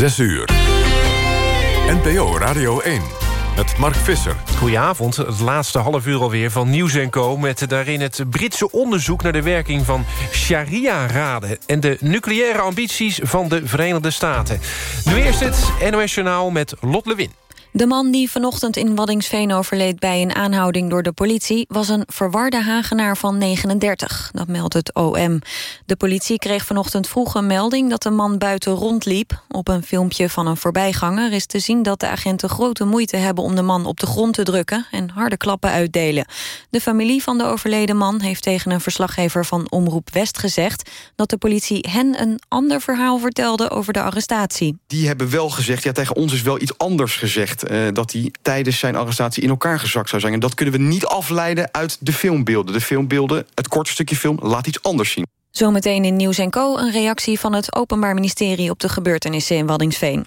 6 uur. NPO Radio 1 met Mark Visser. Goedenavond, het laatste half uur alweer van Nieuws Co... met daarin het Britse onderzoek naar de werking van sharia-raden... en de nucleaire ambities van de Verenigde Staten. Nu eerst het NOS Journaal met Lot Lewin. De man die vanochtend in Waddingsveen overleed bij een aanhouding door de politie... was een verwarde Hagenaar van 39, dat meldt het OM. De politie kreeg vanochtend vroeg een melding dat de man buiten rondliep. Op een filmpje van een voorbijganger is te zien dat de agenten grote moeite hebben... om de man op de grond te drukken en harde klappen uitdelen. De familie van de overleden man heeft tegen een verslaggever van Omroep West gezegd... dat de politie hen een ander verhaal vertelde over de arrestatie. Die hebben wel gezegd, ja tegen ons is wel iets anders gezegd uh, dat hij tijdens zijn arrestatie in elkaar gezakt zou zijn. En dat kunnen we niet afleiden uit de filmbeelden. De filmbeelden, het korte stukje film, laat iets anders zien. Zometeen in Nieuws Co. een reactie van het Openbaar Ministerie... op de gebeurtenissen in Waddingsveen.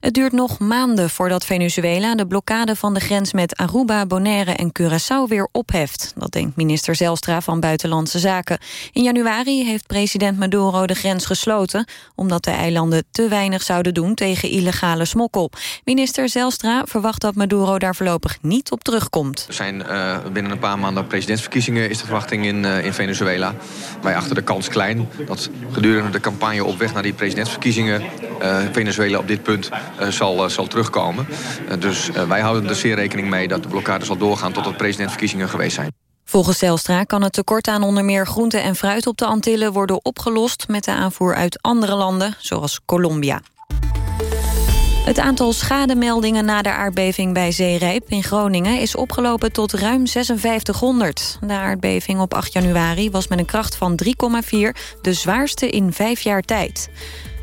Het duurt nog maanden voordat Venezuela de blokkade van de grens met Aruba, Bonaire en Curaçao weer opheft. Dat denkt minister Zelstra van Buitenlandse Zaken. In januari heeft president Maduro de grens gesloten... omdat de eilanden te weinig zouden doen tegen illegale smokkel. Minister Zelstra verwacht dat Maduro daar voorlopig niet op terugkomt. Er zijn uh, binnen een paar maanden presidentsverkiezingen... is de verwachting in, uh, in Venezuela. Wij achter de kans klein dat gedurende de campagne op weg naar die presidentsverkiezingen... Uh, Venezuela op dit punt zal, uh, zal terugkomen. dus wij houden er zeer rekening mee dat de blokkade zal doorgaan... tot de presidentsverkiezingen geweest zijn. Volgens Zelstra kan het tekort aan onder meer groente en fruit op de Antillen worden opgelost met de aanvoer uit andere landen, zoals Colombia. Het aantal schademeldingen na de aardbeving bij Zeerijp in Groningen... is opgelopen tot ruim 5600. De aardbeving op 8 januari was met een kracht van 3,4... de zwaarste in vijf jaar tijd.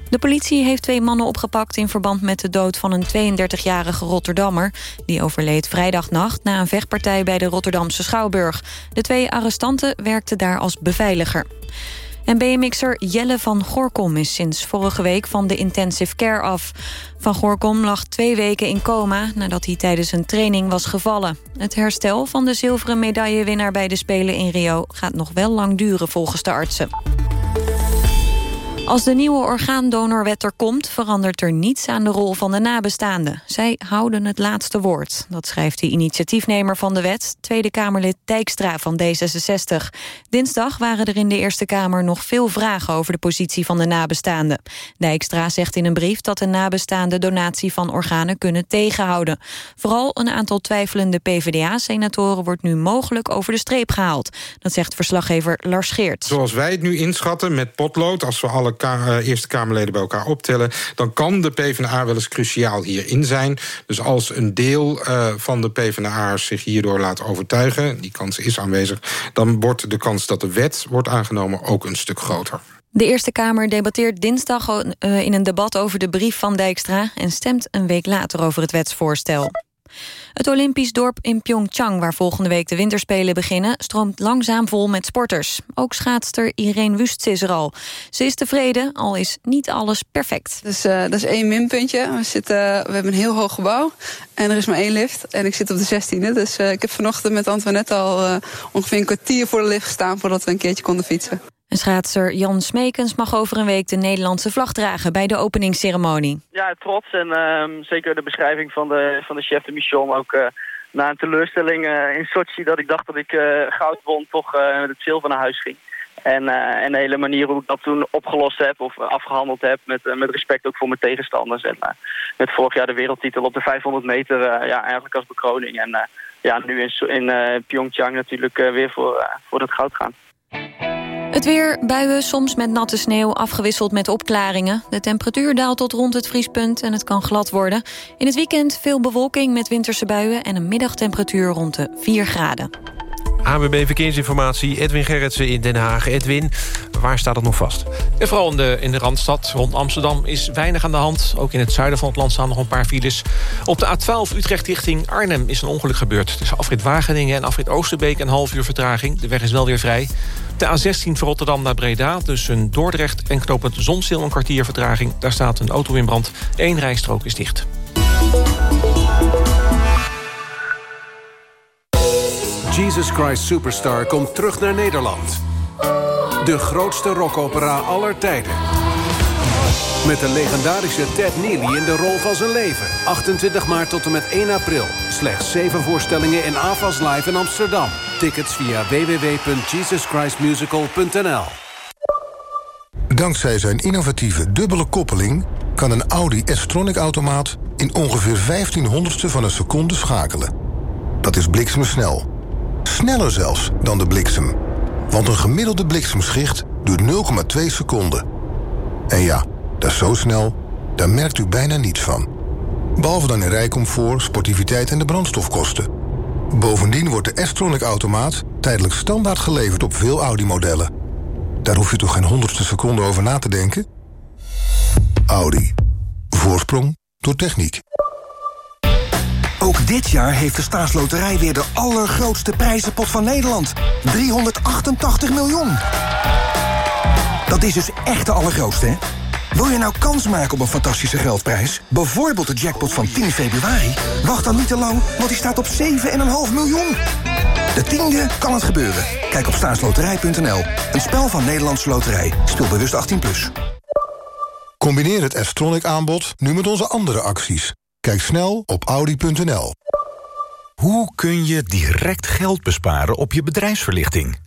De politie heeft twee mannen opgepakt in verband met de dood van een 32-jarige Rotterdammer. Die overleed vrijdagnacht na een vechtpartij bij de Rotterdamse Schouwburg. De twee arrestanten werkten daar als beveiliger. En BMX'er Jelle van Gorkom is sinds vorige week van de intensive care af. Van Gorkom lag twee weken in coma nadat hij tijdens een training was gevallen. Het herstel van de zilveren medaillewinnaar bij de Spelen in Rio... gaat nog wel lang duren volgens de artsen. Als de nieuwe orgaandonorwet er komt... verandert er niets aan de rol van de nabestaanden. Zij houden het laatste woord. Dat schrijft de initiatiefnemer van de wet... Tweede Kamerlid Dijkstra van D66. Dinsdag waren er in de Eerste Kamer nog veel vragen... over de positie van de nabestaanden. Dijkstra zegt in een brief dat de nabestaanden... donatie van organen kunnen tegenhouden. Vooral een aantal twijfelende PvdA-senatoren... wordt nu mogelijk over de streep gehaald. Dat zegt verslaggever Lars Geert. Zoals wij het nu inschatten met potlood... als we alle uh, Eerste Kamerleden bij elkaar optellen... dan kan de PvdA wel eens cruciaal hierin zijn. Dus als een deel uh, van de PvdA'ers zich hierdoor laat overtuigen... die kans is aanwezig... dan wordt de kans dat de wet wordt aangenomen ook een stuk groter. De Eerste Kamer debatteert dinsdag uh, in een debat over de brief van Dijkstra... en stemt een week later over het wetsvoorstel. Het Olympisch dorp in Pyeongchang, waar volgende week de winterspelen beginnen... stroomt langzaam vol met sporters. Ook schaatster Irene Wust is er al. Ze is tevreden, al is niet alles perfect. Dus dat is één minpuntje. We, zitten, we hebben een heel hoog gebouw en er is maar één lift. En ik zit op de 16e, dus uh, ik heb vanochtend met Antoinette al uh, ongeveer een kwartier voor de lift gestaan... voordat we een keertje konden fietsen. Schaatser Jan Smekens mag over een week de Nederlandse vlag dragen bij de openingsceremonie. Ja, trots en uh, zeker de beschrijving van de, van de chef de mission. Ook uh, na een teleurstelling uh, in Sochi dat ik dacht dat ik goud won, toch met het zilver naar huis ging. En, en de hele manier hoe ik dat toen opgelost heb of afgehandeld heb met, met respect ook voor mijn tegenstanders. En met vorig jaar de wereldtitel op de 500 meter ja, eigenlijk als bekroning. En ja, nu in, in Pyeongchang natuurlijk weer voor, voor het goud gaan. Het weer, buien, soms met natte sneeuw, afgewisseld met opklaringen. De temperatuur daalt tot rond het vriespunt en het kan glad worden. In het weekend veel bewolking met winterse buien... en een middagtemperatuur rond de 4 graden. AWB Verkeersinformatie, Edwin Gerritsen in Den Haag. Edwin, waar staat het nog vast? En vooral in de, in de Randstad rond Amsterdam is weinig aan de hand. Ook in het zuiden van het land staan nog een paar files. Op de A12 Utrecht richting Arnhem is een ongeluk gebeurd. Tussen afrit Wageningen en afrit Oosterbeek een half uur vertraging. De weg is wel weer vrij. De A16 van Rotterdam naar Breda, tussen Dordrecht en knooppunt Zonsil een kwartier vertraging. Daar staat een auto in brand. Eén rijstrook is dicht. Jesus Christ Superstar komt terug naar Nederland. De grootste rockopera aller tijden. Met de legendarische Ted Neely in de rol van zijn leven. 28 maart tot en met 1 april. Slechts 7 voorstellingen in AFAS Live in Amsterdam. Tickets via www.jesuschristmusical.nl Dankzij zijn innovatieve dubbele koppeling... kan een Audi S-Tronic-automaat in ongeveer 1500ste van een seconde schakelen. Dat is bliksemsnel. Sneller zelfs dan de bliksem. Want een gemiddelde bliksemschicht duurt 0,2 seconden. En ja, dat is zo snel, daar merkt u bijna niets van. Behalve dan in rijcomfort, sportiviteit en de brandstofkosten. Bovendien wordt de S-Tronic-automaat tijdelijk standaard geleverd op veel Audi-modellen. Daar hoef je toch geen honderdste seconde over na te denken? Audi. Voorsprong door techniek. Ook dit jaar heeft de staatsloterij weer de allergrootste prijzenpot van Nederland. 388 miljoen. Dat is dus echt de allergrootste, hè? Wil je nou kans maken op een fantastische geldprijs? Bijvoorbeeld de jackpot van 10 februari? Wacht dan niet te lang, want die staat op 7,5 miljoen. De tiende kan het gebeuren. Kijk op staatsloterij.nl. Een spel van Nederlandse Loterij. Speel bewust 18+. Plus. Combineer het S-Tronic aanbod nu met onze andere acties. Kijk snel op audi.nl. Hoe kun je direct geld besparen op je bedrijfsverlichting?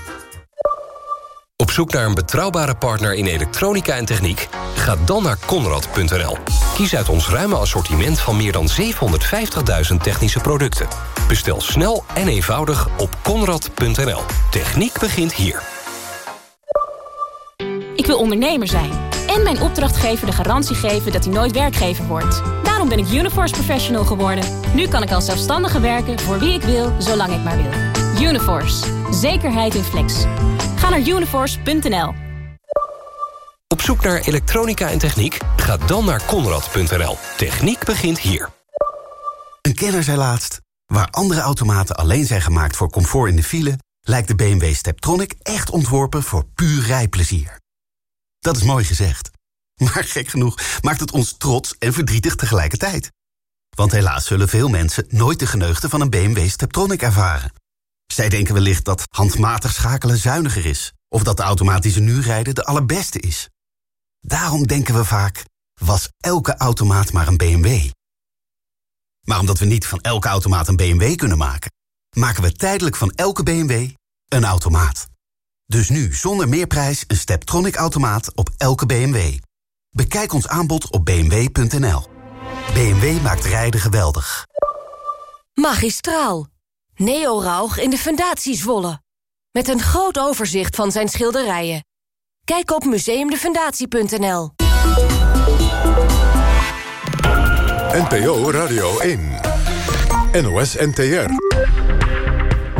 Op zoek naar een betrouwbare partner in elektronica en techniek? Ga dan naar Conrad.nl. Kies uit ons ruime assortiment van meer dan 750.000 technische producten. Bestel snel en eenvoudig op Conrad.nl. Techniek begint hier. Ik wil ondernemer zijn en mijn opdrachtgever de garantie geven dat hij nooit werkgever wordt. Daarom ben ik Uniforce Professional geworden. Nu kan ik als zelfstandige werken voor wie ik wil, zolang ik maar wil. Uniforce. Zekerheid in flex. Ga naar uniforce.nl. Op zoek naar elektronica en techniek? Ga dan naar Conrad.nl. Techniek begint hier. Een kenner zei laatst... waar andere automaten alleen zijn gemaakt voor comfort in de file... lijkt de BMW Steptronic echt ontworpen voor puur rijplezier. Dat is mooi gezegd. Maar gek genoeg maakt het ons trots en verdrietig tegelijkertijd. Want helaas zullen veel mensen nooit de geneugde van een BMW Steptronic ervaren. Zij denken wellicht dat handmatig schakelen zuiniger is... of dat de automaat die ze nu rijden de allerbeste is. Daarom denken we vaak, was elke automaat maar een BMW. Maar omdat we niet van elke automaat een BMW kunnen maken... maken we tijdelijk van elke BMW een automaat. Dus nu zonder meerprijs een Steptronic-automaat op elke BMW. Bekijk ons aanbod op bmw.nl. BMW maakt rijden geweldig. Magistraal. Neo Rauch in de Fundatie Zwolle. Met een groot overzicht van zijn schilderijen. Kijk op museumdefundatie.nl. NPO Radio 1. NOS NTR.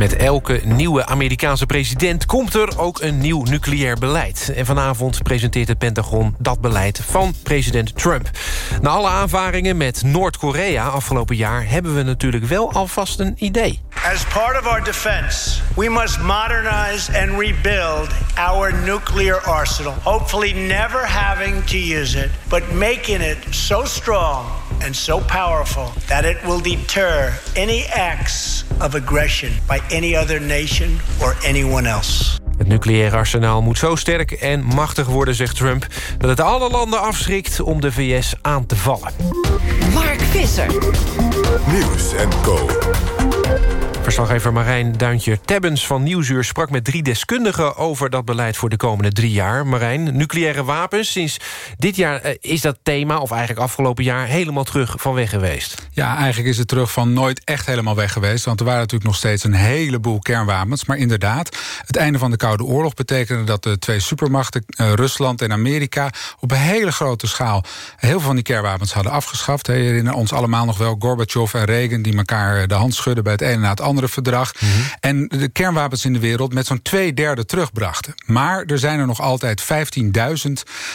Met elke nieuwe Amerikaanse president komt er ook een nieuw nucleair beleid. En vanavond presenteert het Pentagon dat beleid van president Trump. Na alle aanvaringen met Noord-Korea afgelopen jaar... hebben we natuurlijk wel alvast een idee. As part of our defense, we must modernize and rebuild our nuclear arsenal. Hopefully never having to use it, but making it so strong and so powerful that it will deter any acts of aggression by any other nation or anyone else. Het nucleaire arsenaal moet zo sterk en machtig worden, zegt Trump... dat het alle landen afschrikt om de VS aan te vallen. Mark Visser. Nieuws en Co. Verslaggever Marijn Duintje-Tebbens van Nieuwsuur... sprak met drie deskundigen over dat beleid voor de komende drie jaar. Marijn, nucleaire wapens. Sinds dit jaar eh, is dat thema, of eigenlijk afgelopen jaar... helemaal terug van weg geweest. Ja, eigenlijk is het terug van nooit echt helemaal weg geweest. Want er waren natuurlijk nog steeds een heleboel kernwapens. Maar inderdaad, het einde van de Koude Oorlog betekende... dat de twee supermachten, uh, Rusland en Amerika... op een hele grote schaal heel veel van die kernwapens hadden afgeschaft. We herinneren ons allemaal nog wel Gorbachev en Reagan... die elkaar de hand schudden bij het ene na het andere verdrag. Mhm. En de kernwapens in de wereld met zo'n twee derde terugbrachten. Maar er zijn er nog altijd 15.000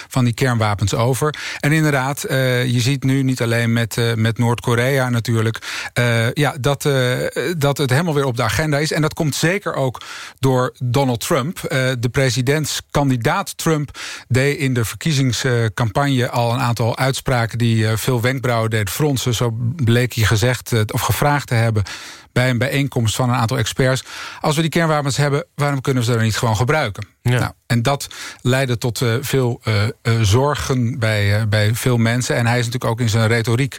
van die kernwapens over. En inderdaad, uh, je ziet nu niet alleen met, uh, met Noord-Korea natuurlijk... Uh, ja, dat, dat het helemaal weer op de agenda is. En dat komt zeker ook door Donald Trump. Trump. Uh, de presidentskandidaat Trump deed in de verkiezingscampagne al een aantal uitspraken die uh, veel wenkbrauwen deed fronsen. Zo bleek hij gezegd uh, of gevraagd te hebben bij een bijeenkomst van een aantal experts. Als we die kernwapens hebben, waarom kunnen we ze dan niet gewoon gebruiken? Ja. Nou, en dat leidde tot uh, veel uh, uh, zorgen bij, bij veel mensen. En hij is natuurlijk ook in zijn retoriek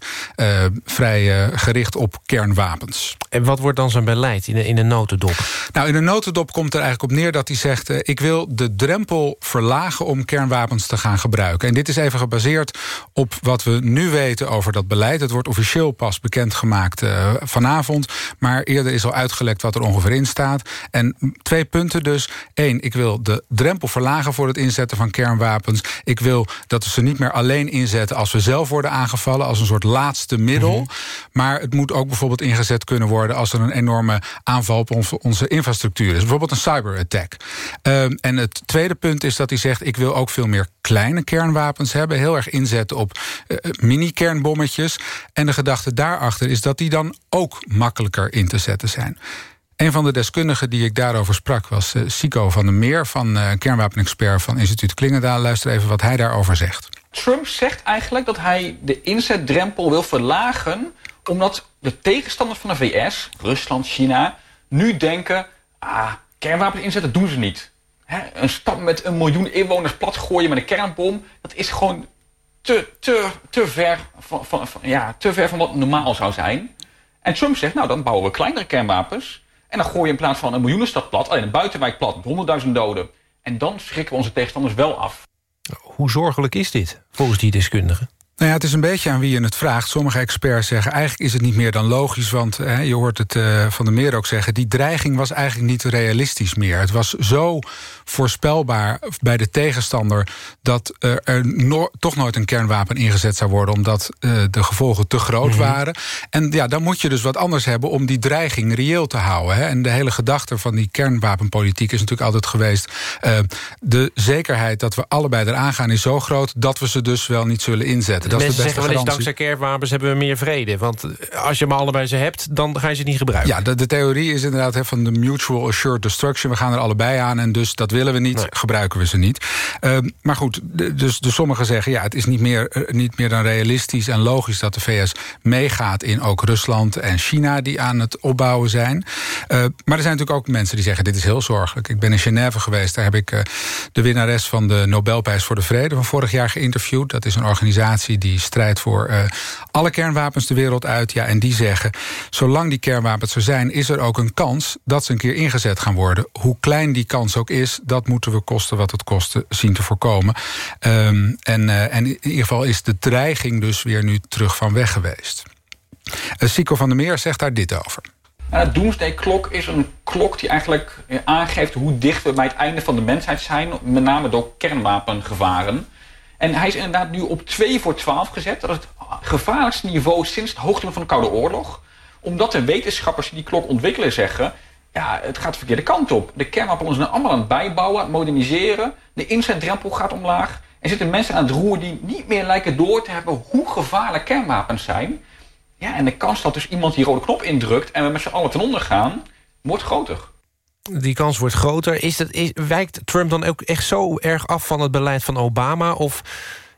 vrij gericht op kernwapens. En wat wordt dan zijn beleid in een, in een notendop? Nou, in een notendop komt er eigenlijk op neer dat hij zegt... ik wil de drempel verlagen om kernwapens te gaan gebruiken. En dit is even gebaseerd op wat we nu weten over dat beleid. Het wordt officieel pas bekendgemaakt vanavond. Maar eerder is al uitgelekt wat er ongeveer in staat. En twee punten dus. Eén, ik wil de drempel verlagen voor het inzetten van kernwapens. Ik wil dat we ze niet meer alleen inzetten als we zelf worden aangevallen... als een soort laatste middel. Mhm. Maar het moet ook bijvoorbeeld ingezet kunnen worden... als er een enorme aanval op onze infrastructuur is. Bijvoorbeeld een cyberattack. Um, en het tweede punt is dat hij zegt... ik wil ook veel meer kleine kernwapens hebben. Heel erg inzetten op uh, mini-kernbommetjes. En de gedachte daarachter is dat die dan ook makkelijker in te zetten zijn. Een van de deskundigen die ik daarover sprak was uh, Sico van der Meer... van uh, kernwapenexpert van instituut Klingendaal. Luister even wat hij daarover zegt. Trump zegt eigenlijk dat hij de inzetdrempel wil verlagen... omdat de tegenstanders van de VS, Rusland, China... nu denken, ah, kernwapens inzetten doen ze niet. een stad met een miljoen inwoners platgooien met een kernbom... dat is gewoon te, te, te, ver van, van, ja, te ver van wat normaal zou zijn. En Trump zegt, nou dan bouwen we kleinere kernwapens... En dan gooi je in plaats van een miljoenenstad plat, alleen een buitenwijk plat met honderdduizend doden. En dan schrikken we onze tegenstanders wel af. Hoe zorgelijk is dit, volgens die deskundigen? Nou ja, het is een beetje aan wie je het vraagt. Sommige experts zeggen eigenlijk is het niet meer dan logisch... want hè, je hoort het uh, Van de Meer ook zeggen... die dreiging was eigenlijk niet realistisch meer. Het was zo voorspelbaar bij de tegenstander... dat uh, er no toch nooit een kernwapen ingezet zou worden... omdat uh, de gevolgen te groot mm -hmm. waren. En ja, dan moet je dus wat anders hebben om die dreiging reëel te houden. Hè. En de hele gedachte van die kernwapenpolitiek is natuurlijk altijd geweest... de zekerheid dat we allebei eraan gaan is zo groot... dat we ze dus wel niet zullen inzetten. Dat Mensen zeggen wel eens, dankzij kernwapens hebben we meer vrede. Want als je maar allebei ze hebt, dan ga je ze niet gebruiken. Ja, de, de theorie is inderdaad he, van de mutual assured destruction. We gaan er allebei aan en dus dat willen we niet, nee. gebruiken we ze niet. Uh, maar goed, dus, dus sommigen zeggen... ja, het is niet meer, uh, niet meer dan realistisch en logisch dat de VS meegaat... in ook Rusland en China die aan het opbouwen zijn. Uh, maar er zijn natuurlijk ook mensen die zeggen... dit is heel zorgelijk. Ik ben in Genève geweest. Daar heb ik de winnares van de Nobelprijs voor de Vrede... van vorig jaar geïnterviewd. Dat is een organisatie die strijdt voor uh, alle kernwapens de wereld uit. Ja, en die zeggen, zolang die kernwapens er zijn... is er ook een kans dat ze een keer ingezet gaan worden. Hoe klein die kans ook is, dat moeten we kosten wat het kosten zien te voorkomen. Um, en, uh, en in ieder geval is de dreiging dus weer nu terug van weg geweest. Uh, Sico van der Meer zegt daar dit over. De Doomsday Klok is een klok die eigenlijk aangeeft hoe dicht we bij het einde van de mensheid zijn. Met name door kernwapengevaren. En hij is inderdaad nu op 2 voor 12 gezet. Dat is het gevaarlijkste niveau sinds het hoogtepunt van de Koude Oorlog. Omdat de wetenschappers die die klok ontwikkelen zeggen... ja, het gaat de verkeerde kant op. De kernwapens zijn allemaal aan het bijbouwen, aan het moderniseren. De inzetdrempel gaat omlaag. Er zitten mensen aan het roer die niet meer lijken door te hebben... hoe gevaarlijk kernwapens zijn. Ja, en de kans dat dus iemand die rode knop indrukt... en we met z'n allen ten onder gaan, wordt groter die kans wordt groter. Is het, is, wijkt Trump dan ook echt zo erg af van het beleid van Obama? Of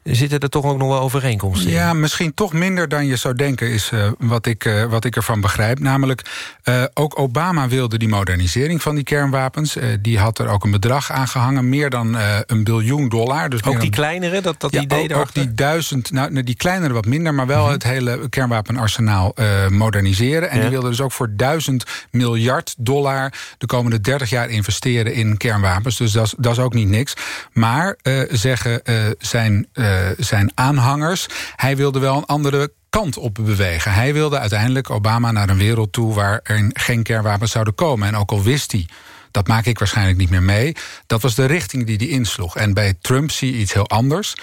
zitten er toch ook nog wel overeenkomsten in? Ja, misschien toch minder dan je zou denken... is uh, wat, ik, uh, wat ik ervan begrijp. Namelijk, uh, ook Obama wilde die modernisering van die kernwapens. die had er ook een bedrag aan gehangen. Meer dan een biljoen dollar. Dus ook die dan, kleinere, dat, dat ja, idee ook, ook die duizend, nou, die kleinere wat minder... maar wel -hmm. het hele kernwapenarsenaal moderniseren. En ja. die wilde dus ook voor duizend miljard dollar... de komende 30 jaar investeren in kernwapens. Dus dat, dat is ook niet niks. Maar, zeggen zijn zijn aanhangers. Hij wilde wel een andere kant op bewegen. Hij wilde uiteindelijk Obama naar een wereld toe... waar er geen kernwapens zouden komen. En ook al wist hij dat maak ik waarschijnlijk niet meer mee. Dat was de richting die hij insloeg. En bij Trump zie je iets heel anders.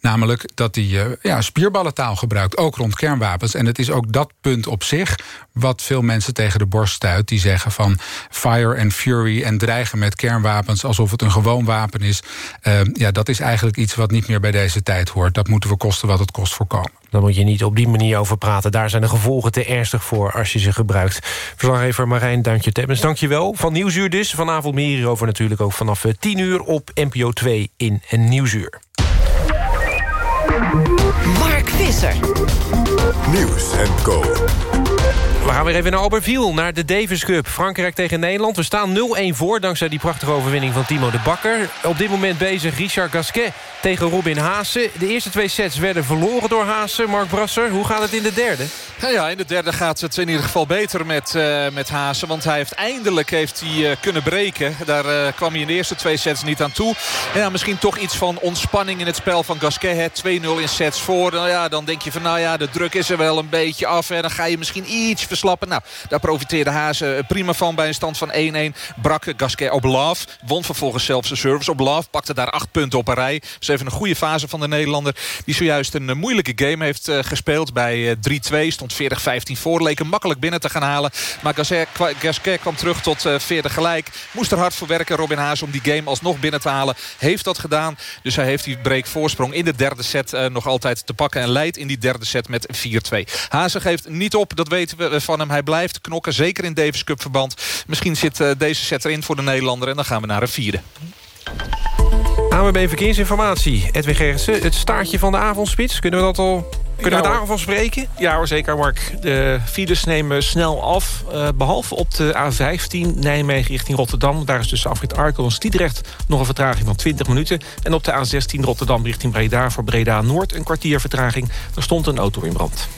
Namelijk dat hij uh, ja, spierballentaal gebruikt, ook rond kernwapens. En het is ook dat punt op zich wat veel mensen tegen de borst stuit. Die zeggen van fire and fury en dreigen met kernwapens... alsof het een gewoon wapen is. Uh, ja, dat is eigenlijk iets wat niet meer bij deze tijd hoort. Dat moeten we kosten wat het kost voorkomen. Dan moet je niet op die manier over praten. Daar zijn de gevolgen te ernstig voor als je ze gebruikt. Verslaggever Marijn Duintje Tebbens, dank je wel. Van Nieuwsuur dus. Vanavond meer hierover natuurlijk ook vanaf 10 uur op NPO 2 in een Nieuwsuur. Mark Visser. Nieuws en Co. We gaan weer even naar Albertville, naar de Davis Cup. Frankrijk tegen Nederland. We staan 0-1 voor dankzij die prachtige overwinning van Timo de Bakker. Op dit moment bezig Richard Gasquet tegen Robin Haase. De eerste twee sets werden verloren door Haase. Mark Brasser, hoe gaat het in de derde? Ja, ja, in de derde gaat het in ieder geval beter met, uh, met Haase. Want hij heeft eindelijk heeft hij, uh, kunnen breken. Daar uh, kwam hij in de eerste twee sets niet aan toe. En ja, misschien toch iets van ontspanning in het spel van Gasquet. 2-0 in sets voor. Nou ja, dan denk je van nou ja, de druk is er wel een beetje af. En dan ga je misschien iets verslappen. Nou, daar profiteerde Haase prima van bij een stand van 1-1. Brak Gasquet op Love. Won vervolgens zelfs de service op Love. Pakte daar acht punten op een rij. Dus even een goede fase van de Nederlander. Die zojuist een moeilijke game heeft gespeeld. Bij 3-2 stond 40-15 voor. Leek hem makkelijk binnen te gaan halen. Maar Gasquet kwam terug tot 40 gelijk. Moest er hard voor werken Robin Haas om die game alsnog binnen te halen. Heeft dat gedaan. Dus hij heeft die break voorsprong in de derde set nog altijd te pakken. En leidt in die derde set met 4-2. Haase geeft niet op. Dat weten we van hem. Hij blijft knokken. Zeker in Davis Cup verband. Misschien zit uh, deze set erin voor de Nederlander. En dan gaan we naar een vierde. AWB Verkeersinformatie. Edwin Gerritsen, het staartje van de avondspits. Kunnen we dat al kunnen we daarover spreken? Ja hoor, zeker Mark. De files nemen snel af. Uh, behalve op de A15 Nijmegen richting Rotterdam. Daar is tussen Afrit Arkel en Stiedrecht nog een vertraging van 20 minuten. En op de A16 Rotterdam richting Breda voor Breda Noord een kwartier vertraging. Er stond een auto in brand.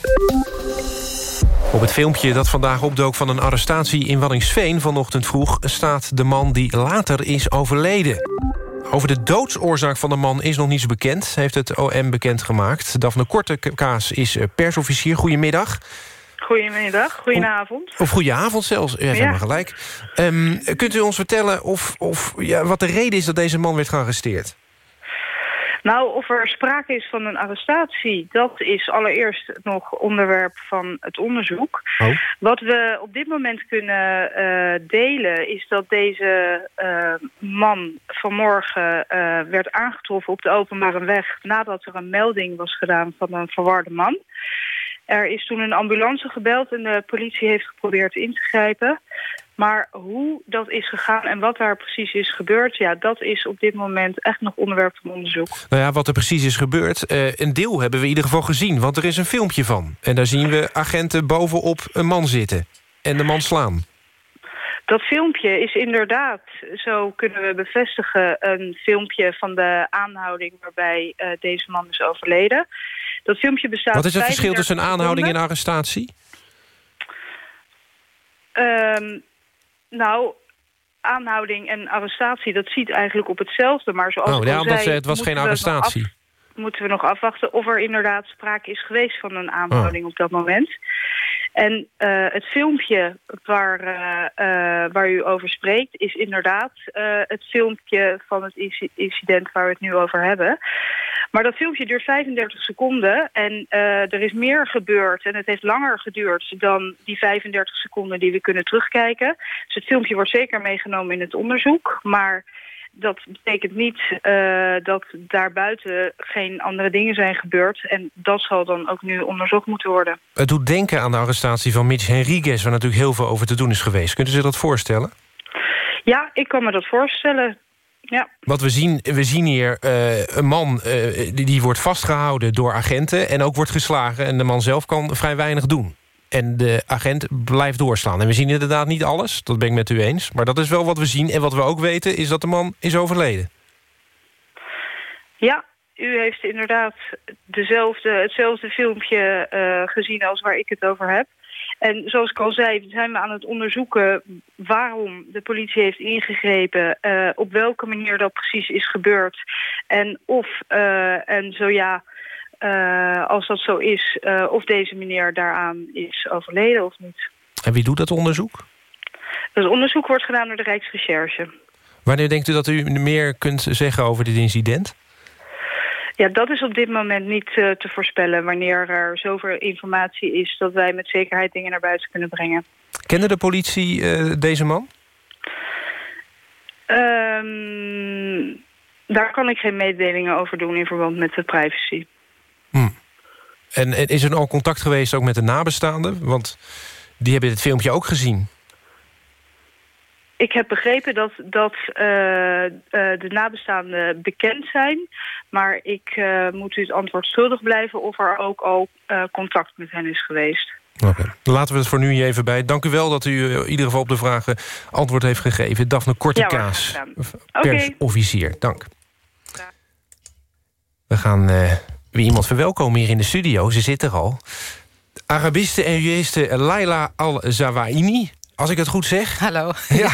Op het filmpje dat vandaag opdook van een arrestatie in Waddingsveen vanochtend vroeg... staat de man die later is overleden. Over de doodsoorzaak van de man is nog niets bekend, heeft het OM bekendgemaakt. Daphne Kortekaas is persofficier. Goedemiddag. Goedemiddag, goedenavond. Of goedenavond zelfs, ja. helemaal gelijk. Um, kunt u ons vertellen of, of, ja, wat de reden is dat deze man werd gearresteerd? Nou, of er sprake is van een arrestatie, dat is allereerst nog onderwerp van het onderzoek. Oh. Wat we op dit moment kunnen uh, delen is dat deze uh, man vanmorgen uh, werd aangetroffen op de openbare weg nadat er een melding was gedaan van een verwarde man. Er is toen een ambulance gebeld en de politie heeft geprobeerd in te grijpen. Maar hoe dat is gegaan en wat daar precies is gebeurd... ja, dat is op dit moment echt nog onderwerp van onderzoek. Nou ja, wat er precies is gebeurd... Uh, een deel hebben we in ieder geval gezien, want er is een filmpje van. En daar zien we agenten bovenop een man zitten en de man slaan. Dat filmpje is inderdaad, zo kunnen we bevestigen... een filmpje van de aanhouding waarbij uh, deze man is overleden. Dat filmpje bestaat... Wat is het verschil tussen aanhouding en arrestatie? Um, nou, aanhouding en arrestatie, dat ziet eigenlijk op hetzelfde. Maar zoals oh, ja, omdat zei, het was geen arrestatie. Af, moeten we nog afwachten of er inderdaad sprake is geweest van een aanhouding oh. op dat moment. En uh, het filmpje waar, uh, uh, waar u over spreekt... is inderdaad het filmpje van het incident waar we het nu over hebben. Maar dat filmpje duurt 35 seconden en er is meer gebeurd... en het heeft langer geduurd dan die 35 seconden die we kunnen terugkijken. Dus het filmpje wordt zeker meegenomen in het onderzoek, maar dat betekent niet uh, dat daarbuiten geen andere dingen zijn gebeurd. En dat zal dan ook nu onderzocht moeten worden. Het doet denken aan de arrestatie van Mitch Henriquez... waar natuurlijk heel veel over te doen is geweest. Kunt u zich dat voorstellen? Ja, ik kan me dat voorstellen. Ja. Wat we zien, we zien hier uh, een man uh, die, die wordt vastgehouden door agenten... en ook wordt geslagen en de man zelf kan vrij weinig doen. En de agent blijft doorslaan. En we zien inderdaad niet alles, dat ben ik met u eens. Maar dat is wel wat we zien. En wat we ook weten is dat de man is overleden. Ja, u heeft inderdaad dezelfde, hetzelfde filmpje uh, gezien als waar ik het over heb. En zoals ik al zei, zijn we aan het onderzoeken waarom de politie heeft ingegrepen, uh, op welke manier dat precies is gebeurd en of, uh, en zo ja, uh, als dat zo is, of deze meneer daaraan is overleden of niet. En wie doet dat onderzoek? Het onderzoek wordt gedaan door de Rijksrecherche. Wanneer denkt u dat u meer kunt zeggen over dit incident? Ja, dat is op dit moment niet uh, te voorspellen... wanneer er zoveel informatie is... dat wij met zekerheid dingen naar buiten kunnen brengen. Kende de politie deze man? Um, daar kan ik geen mededelingen over doen in verband met de privacy. Hm. En, en is er al contact geweest ook met de nabestaanden? Want die hebben dit filmpje ook gezien. Ik heb begrepen dat, dat uh, uh, de nabestaanden bekend zijn. Maar ik uh, moet u het antwoord schuldig blijven... of er ook al contact met hen is geweest. Oké, okay. laten we het voor nu even bij. Dank u wel dat u in ieder geval op de vragen antwoord heeft gegeven. Daphne Kortekaas, ja, persofficier. Dank. Ja. We gaan weer iemand verwelkomen hier in de studio. Ze zit er al. Arabiste en juriste Laila Al-Zawaini. Als ik het goed zeg. Hallo. Ja,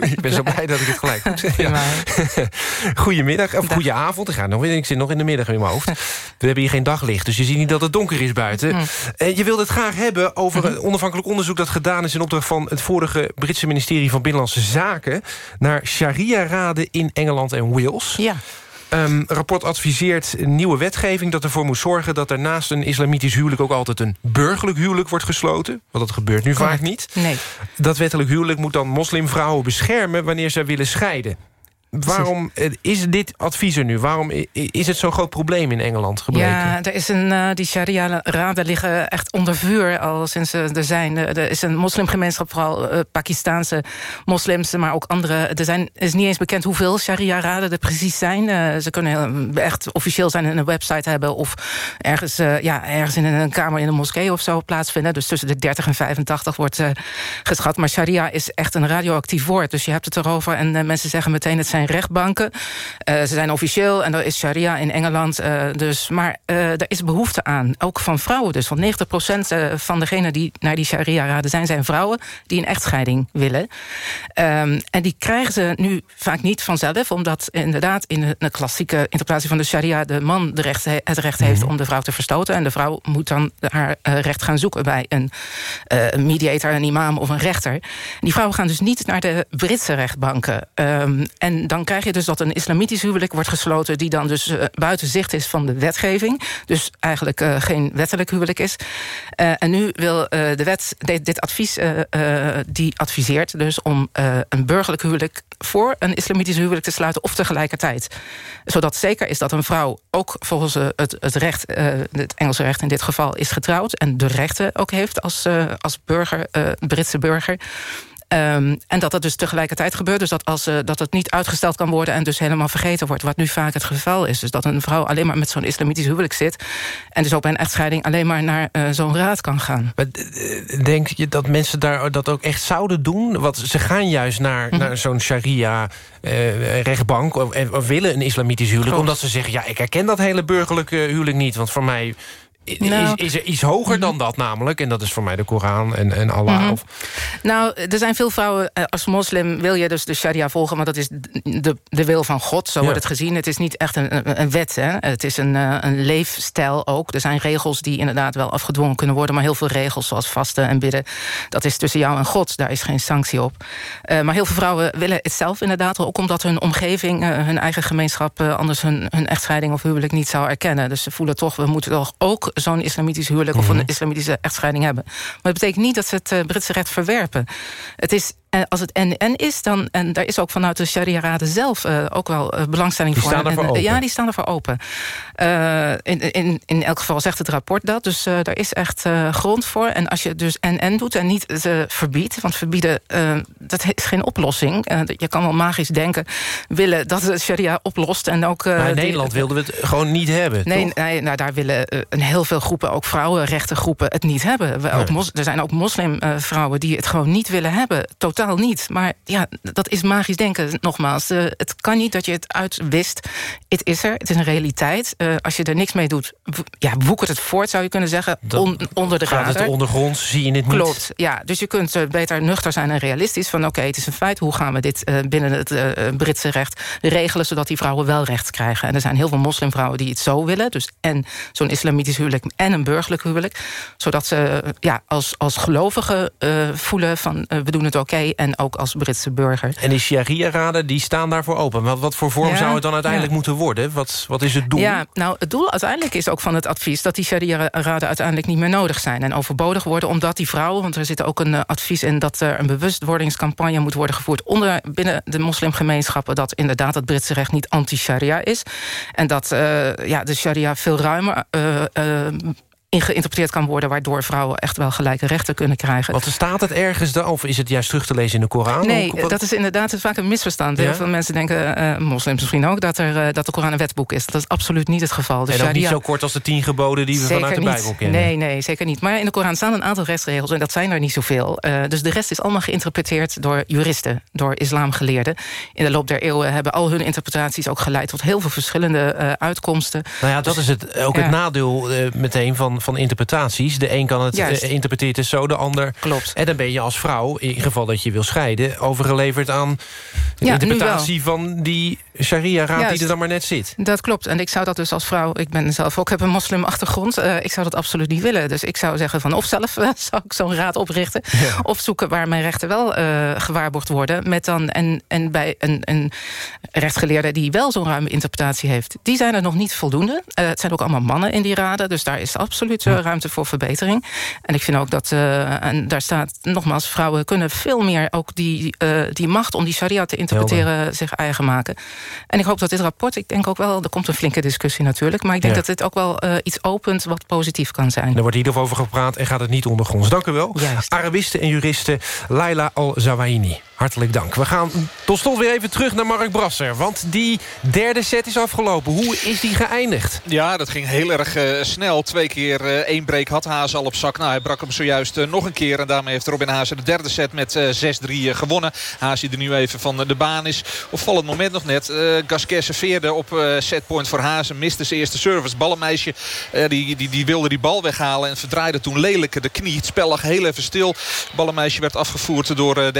ik ben zo blij dat ik het gelijk goed zeg. Ja. Goedemiddag, of goede avond. Ik, ga nog, ik zit nog in de middag in mijn hoofd. We hebben hier geen daglicht, dus je ziet niet dat het donker is buiten. Mm. je wilde het graag hebben over een onafhankelijk onderzoek... dat gedaan is in opdracht van het vorige Britse ministerie van Binnenlandse Zaken... naar sharia-raden in Engeland en Wales. Ja. Um, rapport adviseert nieuwe wetgeving dat ervoor moet zorgen... dat er naast een islamitisch huwelijk ook altijd een burgerlijk huwelijk wordt gesloten. Want dat gebeurt nu vaak niet. Nee. Dat wettelijk huwelijk moet dan moslimvrouwen beschermen... wanneer zij willen scheiden. Waarom eh, is dit advies er nu? Waarom is het zo'n groot probleem in Engeland gebleken? Ja, er is een, uh, die sharia-raden liggen echt onder vuur al sinds ze er zijn. Er is een moslimgemeenschap, vooral uh, Pakistaanse moslims... maar ook andere. Er zijn, is niet eens bekend hoeveel sharia-raden er precies zijn. Ze kunnen echt officieel zijn en een website hebben... of ergens, ja, ergens in een kamer in een moskee of zo plaatsvinden. Dus tussen de 30 en 85 wordt geschat. Maar sharia is echt een radioactief woord. Dus je hebt het erover en mensen zeggen meteen... het zijn rechtbanken. Uh, ze zijn officieel en er is sharia in Engeland. Uh, dus, maar uh, er is behoefte aan, ook van vrouwen dus. Want 90% van degenen die naar die sharia-raden zijn... zijn vrouwen die een echtscheiding willen. Um, en die krijgen ze nu vaak niet vanzelf... omdat inderdaad in de klassieke interpretatie van de sharia... de man de recht, het recht heeft om de vrouw te verstoten... en de vrouw moet dan haar recht gaan zoeken bij een mediator, een imam of een rechter. Die vrouwen gaan dus niet naar de Britse rechtbanken. Um, en dan krijg je dus dat een islamitisch huwelijk wordt gesloten... die dan dus uh, buiten zicht is van de wetgeving. Dus eigenlijk uh, geen wettelijk huwelijk is. Uh, en nu wil de wet, dit, dit advies, die adviseert dus... om een burgerlijk huwelijk voor een islamitisch huwelijk te sluiten... of tegelijkertijd. Zodat zeker is dat een vrouw ook volgens het, het recht... het Engelse recht in dit geval is getrouwd... en de rechten ook heeft als, als burger, Britse burger... Um, en dat dat dus tegelijkertijd gebeurt. Dus dat, als, uh, dat het niet uitgesteld kan worden en dus helemaal vergeten wordt. Wat nu vaak het geval is. Dus dat een vrouw alleen maar met zo'n islamitisch huwelijk zit. En dus ook bij een echtscheiding alleen maar naar uh, zo'n raad kan gaan. Maar denk je dat mensen daar dat ook echt zouden doen? Want ze gaan juist naar, mm. naar zo'n sharia uh, rechtbank. Of, of, willen een islamitisch huwelijk. Omdat ze zeggen, ja ik herken dat hele burgerlijke huwelijk niet. Want voor mij nou, is, is, er iets hoger dan dat namelijk? En dat is voor mij de Koran en, en Allah? Mm -hmm. Nou, er zijn veel vrouwen... Eh, als moslim wil je dus de sharia volgen... maar dat is de, de wil van God, zo ja. wordt het gezien. Het is niet echt een, een wet, hè. Het is een, eh, een leefstijl ook. Er zijn regels die inderdaad wel afgedwongen kunnen worden... maar heel veel regels, zoals vasten en bidden... dat is tussen jou en God, daar is geen sanctie op. Uh, maar heel veel vrouwen willen het zelf inderdaad... ook omdat hun omgeving, uh, hun eigen gemeenschap... anders hun, hun echtscheiding of huwelijk niet zou erkennen. Dus ze voelen toch, we moeten toch ook zo'n islamitisch huwelijk... Mm -hmm. of een mhm. islamitische echtscheiding hebben. Maar dat betekent niet dat ze het uh, Britse recht verwerpen. Het is en als het en-en is, dan, en daar is ook vanuit de Sharia-raden zelf uh, ook wel uh, belangstelling die voor. Staan en, open. Ja, die staan ervoor open. Uh, in, in, in elk geval zegt het rapport dat. Dus daar is echt grond voor. En als je dus en-en doet en niet verbiedt... want verbieden, dat is geen oplossing. je kan wel magisch denken, willen dat de Sharia oplost. En ook, maar in Nederland wilden we het gewoon niet hebben, Nee, nee nou, daar willen een heel veel groepen, ook vrouwenrechtengroepen... het niet hebben. We, ook mos, er zijn ook moslimvrouwen die het gewoon niet willen hebben. Totaal niet. Maar ja, dat is magisch denken, nogmaals. Uh, het kan niet dat je het uitwist. Het is er, het is een realiteit. Uh, als je er niks mee doet, ja, woekert het voort, zou je kunnen zeggen. On, onder de gaat radar. het ondergrond, zie je het niet. Klopt, ja. Dus je kunt uh, beter nuchter zijn en realistisch. Van oké, okay, het is een feit. Hoe gaan we dit binnen het Britse recht regelen... zodat die vrouwen wel recht krijgen? En er zijn heel veel moslimvrouwen die het zo willen. Dus en zo'n islamitisch huwelijk en een burgerlijk huwelijk. Zodat ze ja, als, als gelovigen voelen van we doen het oké... Okay, en ook als Britse burger. En die sharia-raden die staan daarvoor open. Maar wat voor vorm ja, zou het dan uiteindelijk ja. moeten worden? Wat, wat is het doel? Ja, nou, het doel uiteindelijk is ook van het advies... dat die sharia-raden uiteindelijk niet meer nodig zijn... en overbodig worden, omdat die vrouwen... want er zit ook een uh, advies in dat er een bewustwordingscampagne moet worden gevoerd... onder binnen de moslimgemeenschappen... dat inderdaad het Britse recht niet anti-sharia is. En dat uh, ja, de sharia veel ruimer... Uh, uh, geïnterpreteerd kan worden... waardoor vrouwen echt wel gelijke rechten kunnen krijgen. Want staat het ergens, dan, of is het juist terug te lezen in de Koran? Nee, Hoe- dat is inderdaad vaak een misverstand. Heel veel mensen denken, eh, moslims misschien ook... Dat, er, eh, dat de Koran een wetboek is. Dat is absoluut niet het geval. De en ook niet zo kort als de tien geboden die we vanuit de niet. Bijbel kennen. Nee, nee, zeker niet. Maar in de Koran staan een aantal rechtsregels... en dat zijn er niet zoveel. Eh, dus de rest is allemaal geïnterpreteerd door juristen... door islamgeleerden. In de loop der eeuwen hebben al hun interpretaties ook geleid... tot heel veel verschillende uitkomsten. Nou ja, dat is het, ook Ja. het nadeel meteen van, van interpretaties. De een kan het Juist. eh, interpreteert het zo, de ander... Klopt. En dan ben je als vrouw, in geval dat je wil scheiden... overgeleverd aan de Ja, interpretatie van die sharia-raad die er dan maar net zit. Dat klopt. En ik zou dat dus als vrouw... ik ben zelf ook, heb een moslimachtergrond... eh ik zou dat absoluut niet willen. Dus ik zou zeggen van... of zelf eh, zou ik zo'n raad oprichten... of zoeken waar mijn rechten wel eh, gewaarborgd worden... Met dan, en, en bij een, een rechtsgeleerde die wel zo'n ruime interpretatie heeft... die zijn er nog niet voldoende. Het zijn ook allemaal mannen in die raden... dus daar is absoluut ruimte voor verbetering. En ik vind ook dat... eh, en daar staat nogmaals... vrouwen kunnen veel meer ook die, eh, die macht om die sharia te interpreteren... zich eigen maken. En ik hoop dat dit rapport... ik denk ook wel... er komt een flinke discussie natuurlijk... maar ik denk Ja. dat dit ook wel eh, iets opent wat positief kan zijn. Er wordt hier over gepraat en gaat het niet ondergronds. Dank u wel. Arabiste en juriste Laila Al-Zawaini. Hartelijk dank. We gaan tot slot weer even terug naar Mark Brasser. Want die derde set is afgelopen. Hoe is die geëindigd? Ja, dat ging heel erg eh, snel. Twee keer eh, één break had Hazen al op zak. Nou, hij brak hem zojuist eh, nog een keer. En daarmee heeft Robin Hazen de derde set met eh, 6-3 eh, gewonnen. Hazen die er nu even van de baan is. Opvallend moment nog net. Gasquet serveerde op setpoint voor Hazen. Miste zijn eerste service. Ballenmeisje die, die, die wilde die bal weghalen. En verdraaide toen lelijk de knie. Het spel lag heel even stil. Ballenmeisje werd afgevoerd door eh,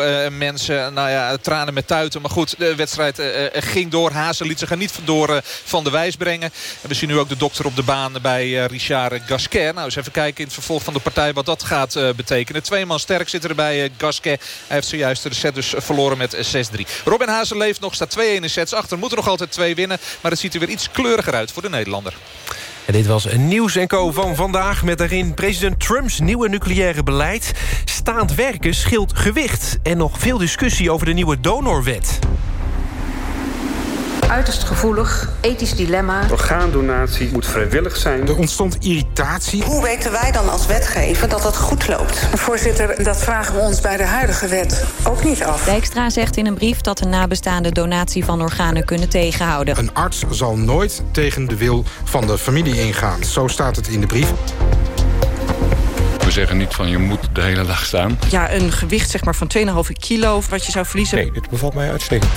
de EHBO-mensen. nou ja, tranen met tuiten. Maar goed, de wedstrijd eh, eh, ging door. Hazen liet zich er niet door eh, van de wijs brengen. En we zien nu ook de dokter op de baan bij eh, Richard Gasquet. Nou, eens even kijken in het vervolg van de partij wat dat gaat eh, betekenen. Twee man sterk zit er bij eh, Gasquet. Hij heeft zojuist de set dus verloren met eh, 6-3. Robin Hazen leeft nog, staat 2-1 in sets achter. Moeten nog altijd twee winnen. Maar het ziet er weer iets kleuriger uit voor de Nederlander. Dit was Nieuws en Co van vandaag... met daarin president Trumps nieuwe nucleaire beleid. Staand werken scheelt gewicht. En nog veel discussie over de nieuwe donorwet. Uiterst gevoelig, ethisch dilemma. Orgaandonatie moet vrijwillig zijn. Er ontstond irritatie. Hoe weten wij dan als wetgever dat het goed loopt? Voorzitter, dat vragen we ons bij de huidige wet ook niet af. Dijkstra zegt in een brief dat de nabestaanden donatie van organen kunnen tegenhouden. Een arts zal nooit tegen de wil van de familie ingaan. Zo staat het in de brief. We zeggen niet van je moet de hele dag staan. Ja, een gewicht zeg maar, van 2,5 kilo wat je zou verliezen. Nee, dit bevalt mij uitstekend.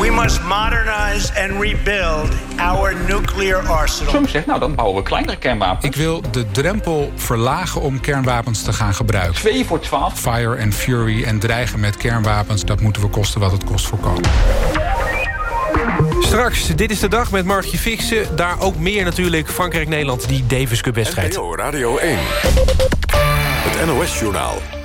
We must modernize and rebuild our nuclear arsenal. Trump zegt, nou dan bouwen we kleinere kernwapens. Ik wil de drempel verlagen om kernwapens te gaan gebruiken. 2 voor 12. Fire and fury en dreigen met kernwapens... dat moeten we kosten wat het kost voorkomen. Straks, dit is de dag met Martje Fixen. Daar ook meer natuurlijk Frankrijk-Nederland, die Davis Cup wedstrijd. Radio 1. Het NOS-journaal.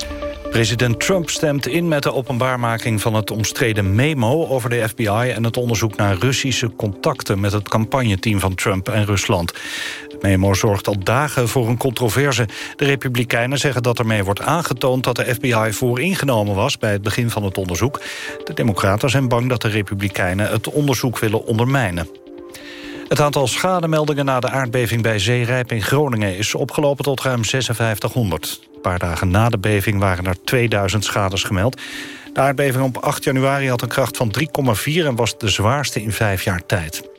President Trump stemt in met de openbaarmaking van het omstreden memo over de FBI en het onderzoek naar Russische contacten met het campagneteam van Trump en Rusland. Het memo zorgt al dagen voor een controverse. De Republikeinen zeggen dat ermee wordt aangetoond dat de FBI vooringenomen was bij het begin van het onderzoek. De Democraten zijn bang dat de Republikeinen het onderzoek willen ondermijnen. Het aantal schademeldingen na de aardbeving bij Zeerijp in Groningen... is opgelopen tot ruim 5600. Paar dagen na de beving waren er 2000 schades gemeld. De aardbeving op 8 januari had een kracht van 3,4... en was de zwaarste in vijf jaar tijd.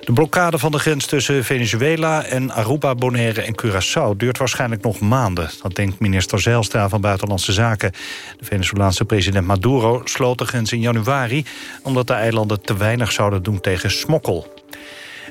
De blokkade van de grens tussen Venezuela en Aruba, Bonaire en Curaçao duurt waarschijnlijk nog maanden. Dat denkt minister Zijlstra van Buitenlandse Zaken. De Venezolaanse president Maduro sloot de grens in januari... omdat de eilanden te weinig zouden doen tegen smokkel.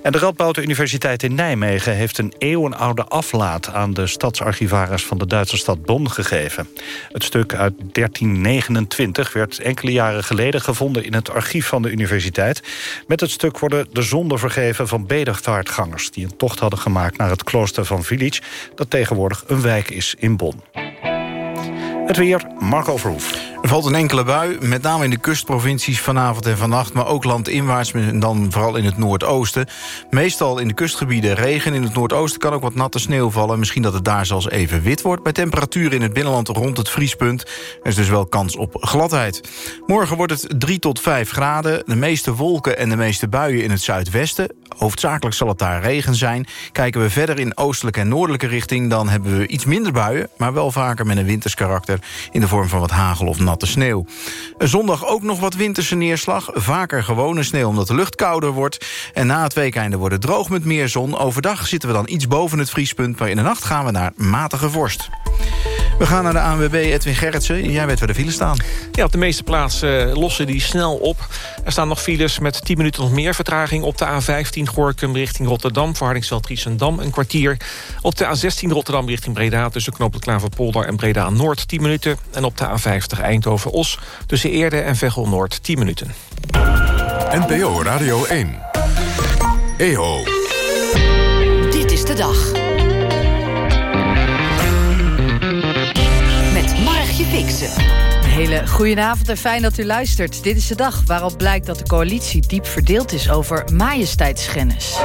En de Radboud Universiteit in Nijmegen heeft een eeuwenoude aflaat aan de stadsarchivaris van de Duitse stad Bonn gegeven. Het stuk uit 1329 werd enkele jaren geleden gevonden in het archief van de universiteit. Met het stuk worden de zonden vergeven van bedevaartgangers die een tocht hadden gemaakt naar het klooster van Village, dat tegenwoordig een wijk is in Bonn. Het weer, Marco Verhoef. Er valt een enkele bui, met name in de kustprovincies vanavond en vannacht... maar ook landinwaarts en dan vooral in het noordoosten. Meestal in de kustgebieden regen. In het noordoosten kan ook wat natte sneeuw vallen. Misschien dat het daar zelfs even wit wordt. Bij temperaturen in het binnenland rond het vriespunt. Is dus wel kans op gladheid. Morgen wordt het 3 tot 5 graden. De meeste wolken en de meeste buien in het zuidwesten. Hoofdzakelijk zal het daar regen zijn. Kijken we verder in oostelijke en noordelijke richting... dan hebben we iets minder buien, maar wel vaker met een winters karakter... in de vorm van wat hagel of natte sneeuw. Zondag ook nog wat winterse neerslag. Vaker gewone sneeuw omdat de lucht kouder wordt. En na het weekende wordt het droog met meer zon. Overdag zitten we dan iets boven het vriespunt... maar in de nacht gaan we naar matige vorst. We gaan naar de ANWB Edwin Gerritsen. Jij weet waar de files staan. Ja, op de meeste plaatsen eh, lossen die snel op. Er staan nog files met 10 minuten nog meer vertraging... op de A15 Gorkum richting Rotterdam... voor Hardingsveld Triesendam een kwartier. Op de A16 Rotterdam richting Breda... tussen Knoop Klaverpolder en Breda Noord 10 minuten. En op de A50 Eindhoven-Os tussen Eerde en Veghel Noord 10 minuten. NPO Radio 1. EO. Dit is de dag. Een hele goedenavond en fijn dat u luistert. Dit is de dag waarop blijkt dat de coalitie diep verdeeld is over majesteitsschennis.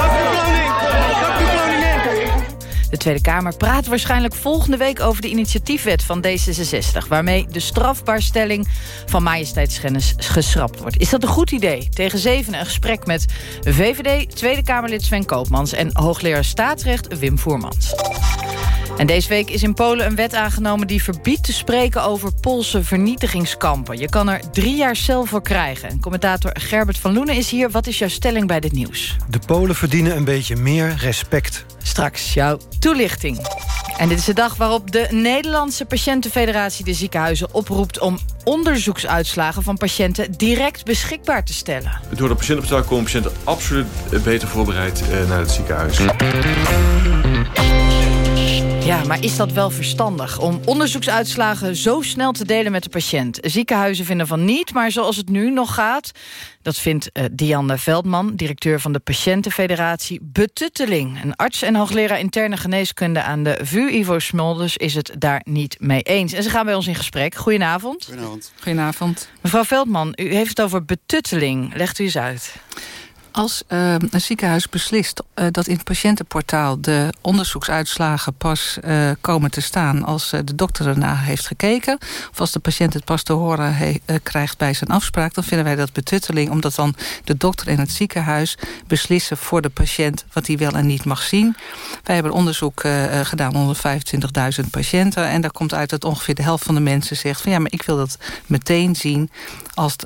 De Tweede Kamer praat waarschijnlijk volgende week over de initiatiefwet van D66... waarmee de strafbaarstelling van majesteitsschennis geschrapt wordt. Is dat een goed idee? Tegen zeven een gesprek met VVD, Tweede Kamerlid Sven Koopmans... en hoogleraar staatsrecht Wim Voermans. En deze week is in Polen een wet aangenomen die verbiedt te spreken over Poolse vernietigingskampen. Je kan er drie jaar cel voor krijgen. En commentator Gerbert van Loenen is hier. Wat is jouw stelling bij dit nieuws? De Polen verdienen een beetje meer respect. Straks jouw toelichting. En dit is de dag waarop de Nederlandse Patiëntenfederatie de ziekenhuizen oproept om onderzoeksuitslagen van patiënten direct beschikbaar te stellen. Door de patiëntenportaal komen patiënten absoluut beter voorbereid eh, naar het ziekenhuis. Ja, maar is dat wel verstandig om onderzoeksuitslagen zo snel te delen met de patiënt? Ziekenhuizen vinden van niet, maar zoals het nu nog gaat... dat vindt uh, Dianne Veldman, directeur van de Patiëntenfederatie... betutteling. Een arts en hoogleraar interne geneeskunde aan de VU, Ivo Smolders... is het daar niet mee eens. En ze gaan bij ons in gesprek. Goedenavond. Goedenavond. Goedenavond. Mevrouw Veldman, u heeft het over betutteling. Legt u eens uit. Als uh, een ziekenhuis beslist uh, dat in het patiëntenportaal... de onderzoeksuitslagen pas uh, komen te staan als de dokter ernaar heeft gekeken... of als de patiënt het pas te horen krijgt bij zijn afspraak... dan vinden wij dat betutteling, omdat dan de dokter en het ziekenhuis... beslissen voor de patiënt wat hij wel en niet mag zien. Wij hebben onderzoek gedaan onder 25.000 patiënten... en daar komt uit dat ongeveer de helft van de mensen zegt... van ja, maar ik wil dat meteen zien als,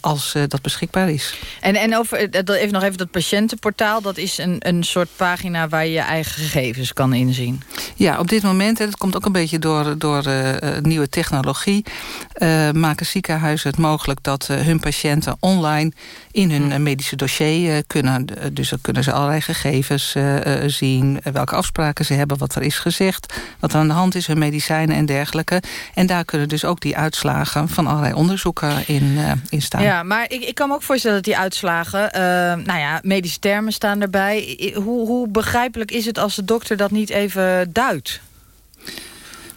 als dat beschikbaar is. En, en over, even nog even dat patiëntenportaal. Dat is een, een soort pagina waar je je eigen gegevens kan inzien. Ja, op dit moment, dat komt ook een beetje door, door uh, nieuwe technologie... Uh, maken ziekenhuizen het mogelijk dat hun patiënten online... in hun medische dossier kunnen. Dus dan kunnen ze allerlei gegevens zien... welke afspraken ze hebben, wat er is gezegd... wat er aan de hand is, hun medicijnen en dergelijke. En daar kunnen dus ook die uitslagen van allerlei onderzoeken in, in staan. Ja, maar ik, ik kan me ook voorstellen dat die uitslagen nou ja, medische termen staan erbij. Hoe, hoe begrijpelijk is het als de dokter dat niet even duidt?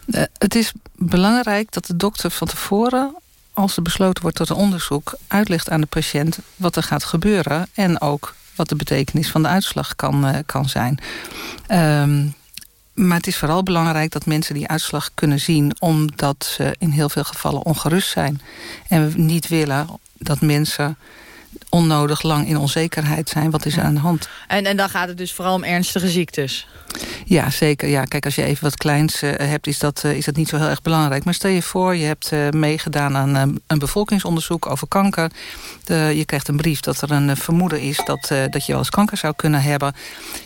Uh, het is belangrijk dat de dokter van tevoren als er besloten wordt tot een onderzoek... uitlegt aan de patiënt wat er gaat gebeuren... en ook wat de betekenis van de uitslag kan, uh, kan zijn. Um, maar het is vooral belangrijk dat mensen die uitslag kunnen zien... omdat ze in heel veel gevallen ongerust zijn. En we niet willen dat mensen onnodig lang in onzekerheid zijn. Wat is er aan de hand? En, en dan gaat het dus vooral om ernstige ziektes? Ja, zeker. Ja, kijk, als je even wat kleins uh, hebt, is dat, uh, is dat niet zo heel erg belangrijk. Maar stel je voor, je hebt uh, meegedaan aan een bevolkingsonderzoek over kanker. Je krijgt een brief dat er een vermoeden is dat, dat je wel eens kanker zou kunnen hebben.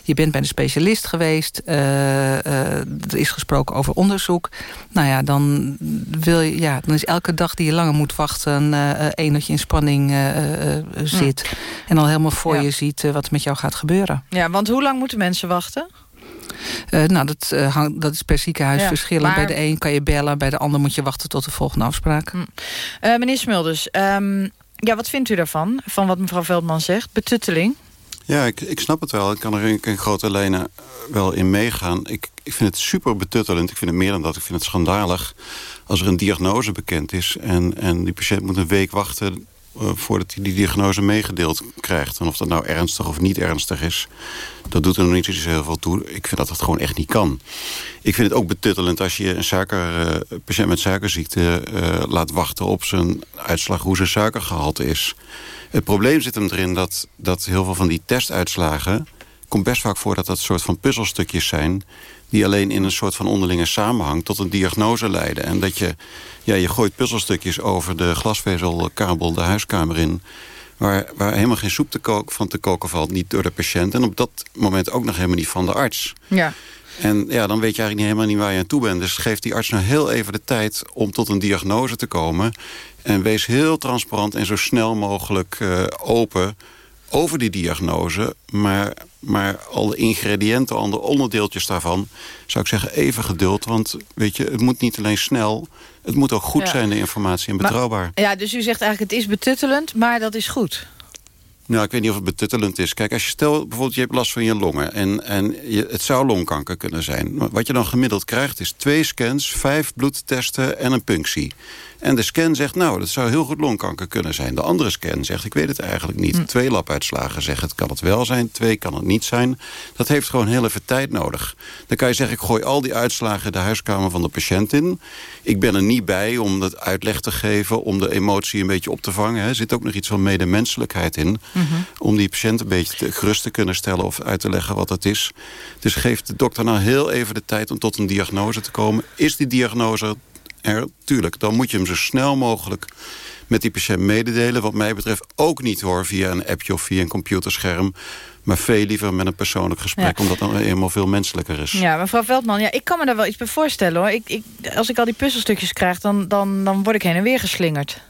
Je bent bij de specialist geweest. er is gesproken over onderzoek. Nou ja, dan, wil je, ja, dan is elke dag die je langer moet wachten... één dat je in spanning zit. Hm. En al helemaal voor ja. je ziet wat met jou gaat gebeuren. Ja, want hoe lang moeten mensen wachten? Uh, nou, dat, uh, hang, dat is per ziekenhuis ja, verschillend. Maar... Bij de een kan je bellen, bij de ander moet je wachten tot de volgende afspraak. Mm. Uh, meneer Smulders, um, ja, wat vindt u daarvan? Van wat mevrouw Veldman zegt, betutteling? Ja, ik, ik snap het wel. Ik kan er in, in grote lijnen wel in meegaan. Ik, ik vind het super betuttelend. Ik vind het meer dan dat. Ik vind het schandalig als er een diagnose bekend is... en, en die patiënt moet een week wachten eh, voordat hij die diagnose meegedeeld krijgt. En of dat nou ernstig of niet ernstig is, dat doet er nog niet zo heel veel toe. Ik vind dat het gewoon echt niet kan. Ik vind het ook betuttelend als je een suiker, uh, patiënt met suikerziekte uh, laat wachten op zijn uitslag hoe zijn suikergehalte is. Het probleem zit hem erin dat, dat heel veel van die testuitslagen... komt best vaak voor dat dat soort van puzzelstukjes zijn die alleen in een soort van onderlinge samenhang tot een diagnose leiden. En dat je, ja, je gooit puzzelstukjes over de glasvezelkabel de huiskamer in... Waar, waar helemaal geen soep te koken, van te koken valt, niet door de patiënt... en op dat moment ook nog helemaal niet van de arts. Ja. En ja, dan weet je eigenlijk niet helemaal niet waar je aan toe bent. Dus geef die arts nou heel even de tijd om tot een diagnose te komen... en wees heel transparant en zo snel mogelijk uh, open over die diagnose. Maar, maar alle ingrediënten, alle onderdeeltjes daarvan... zou ik zeggen, even geduld. Want weet je, het moet niet alleen snel... het moet ook goed Ja. zijn, de informatie, en betrouwbaar. Maar, ja, dus u zegt eigenlijk het is betuttelend, maar dat is goed. Nou, ik weet niet of het betuttelend is. Kijk, als je stel bijvoorbeeld je hebt last van je longen... en, en je, het zou longkanker kunnen zijn. Wat je dan gemiddeld krijgt is twee scans, vijf bloedtesten en een punctie. En de scan zegt, nou, dat zou heel goed longkanker kunnen zijn. De andere scan zegt, ik weet het eigenlijk niet. Twee labuitslagen zeggen, het kan het wel zijn. Twee kan het niet zijn. Dat heeft gewoon heel even tijd nodig. Dan kan je zeggen, ik gooi al die uitslagen de huiskamer van de patiënt in. Ik ben er niet bij om dat uitleg te geven... om de emotie een beetje op te vangen. Er zit ook nog iets van medemenselijkheid in. Om die patiënt een beetje te, gerust te kunnen stellen... of uit te leggen wat het is. Dus geeft de dokter nou heel even de tijd om tot een diagnose te komen. Is die diagnose er? Tuurlijk, dan moet je hem zo snel mogelijk met die patiënt mededelen. Wat mij betreft ook niet hoor via een appje of via een computerscherm. Maar veel liever met een persoonlijk gesprek. Ja. Omdat dat nou eenmaal veel menselijker is. Ja, mevrouw Veldman, ja, ik kan me daar wel iets bij voorstellen hoor. Ik, ik, als ik al die puzzelstukjes krijg, dan, dan, dan word ik heen en weer geslingerd.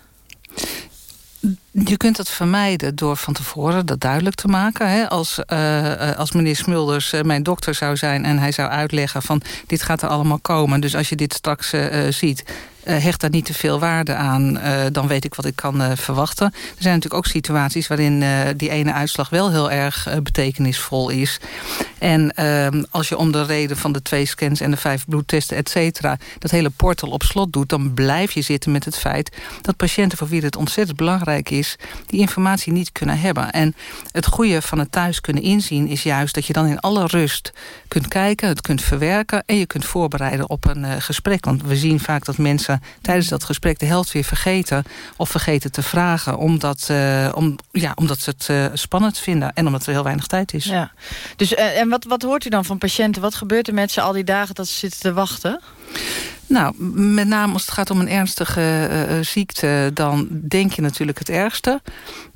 Je kunt dat vermijden door van tevoren dat duidelijk te maken. Hè? Als, eh, eh, als meneer Smulders eh, mijn dokter zou zijn en hij zou uitleggen van dit gaat er allemaal komen. Dus als je dit straks ziet, hecht daar niet te veel waarde aan. eh, dan weet ik wat ik kan eh, verwachten. Er zijn natuurlijk ook situaties waarin eh, die ene uitslag wel heel erg eh, betekenisvol is. En ehm, als je om de reden van de twee scans en de vijf bloedtesten, et cetera, dat hele portal op slot doet, dan blijf je zitten met het feit dat patiënten voor wie het ontzettend belangrijk is, die informatie niet kunnen hebben. En het goede van het thuis kunnen inzien is juist dat je dan in alle rust kunt kijken, het kunt verwerken en je kunt voorbereiden op een eh, gesprek. Want we zien vaak dat mensen tijdens dat gesprek de helft weer vergeten of vergeten te vragen, omdat, eh, om, ja, omdat ze het eh, spannend vinden en omdat er heel weinig tijd is. Ja. Dus, en wat, wat hoort u dan van patiënten? Wat gebeurt er met ze al die dagen dat ze zitten te wachten? Nou, met name als het gaat om een ernstige eh, eh, ziekte... dan denk je natuurlijk het ergste.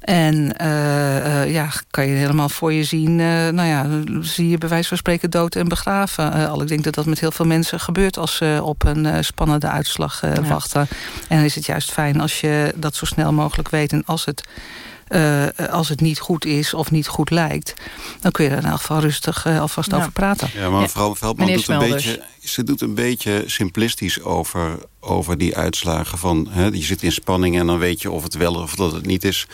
En eh, eh, ja, kan je helemaal voor je zien... eh, nou ja, zie je bij wijze van spreken dood en begraven. Eh, al ik denk dat dat met heel veel mensen gebeurt... als ze op een eh, spannende uitslag eh, Ja. wachten. En dan is het juist fijn als je dat zo snel mogelijk weet... en als het... eh, als het niet goed is of niet goed lijkt... dan kun je er in elk geval rustig alvast Ja. over praten. Ja, maar mevrouw Veldman Meneer doet een beetje, ze doet een beetje simplistisch over, over die uitslagen van... Hè, je zit in spanning en dan weet je of het wel of dat het niet is.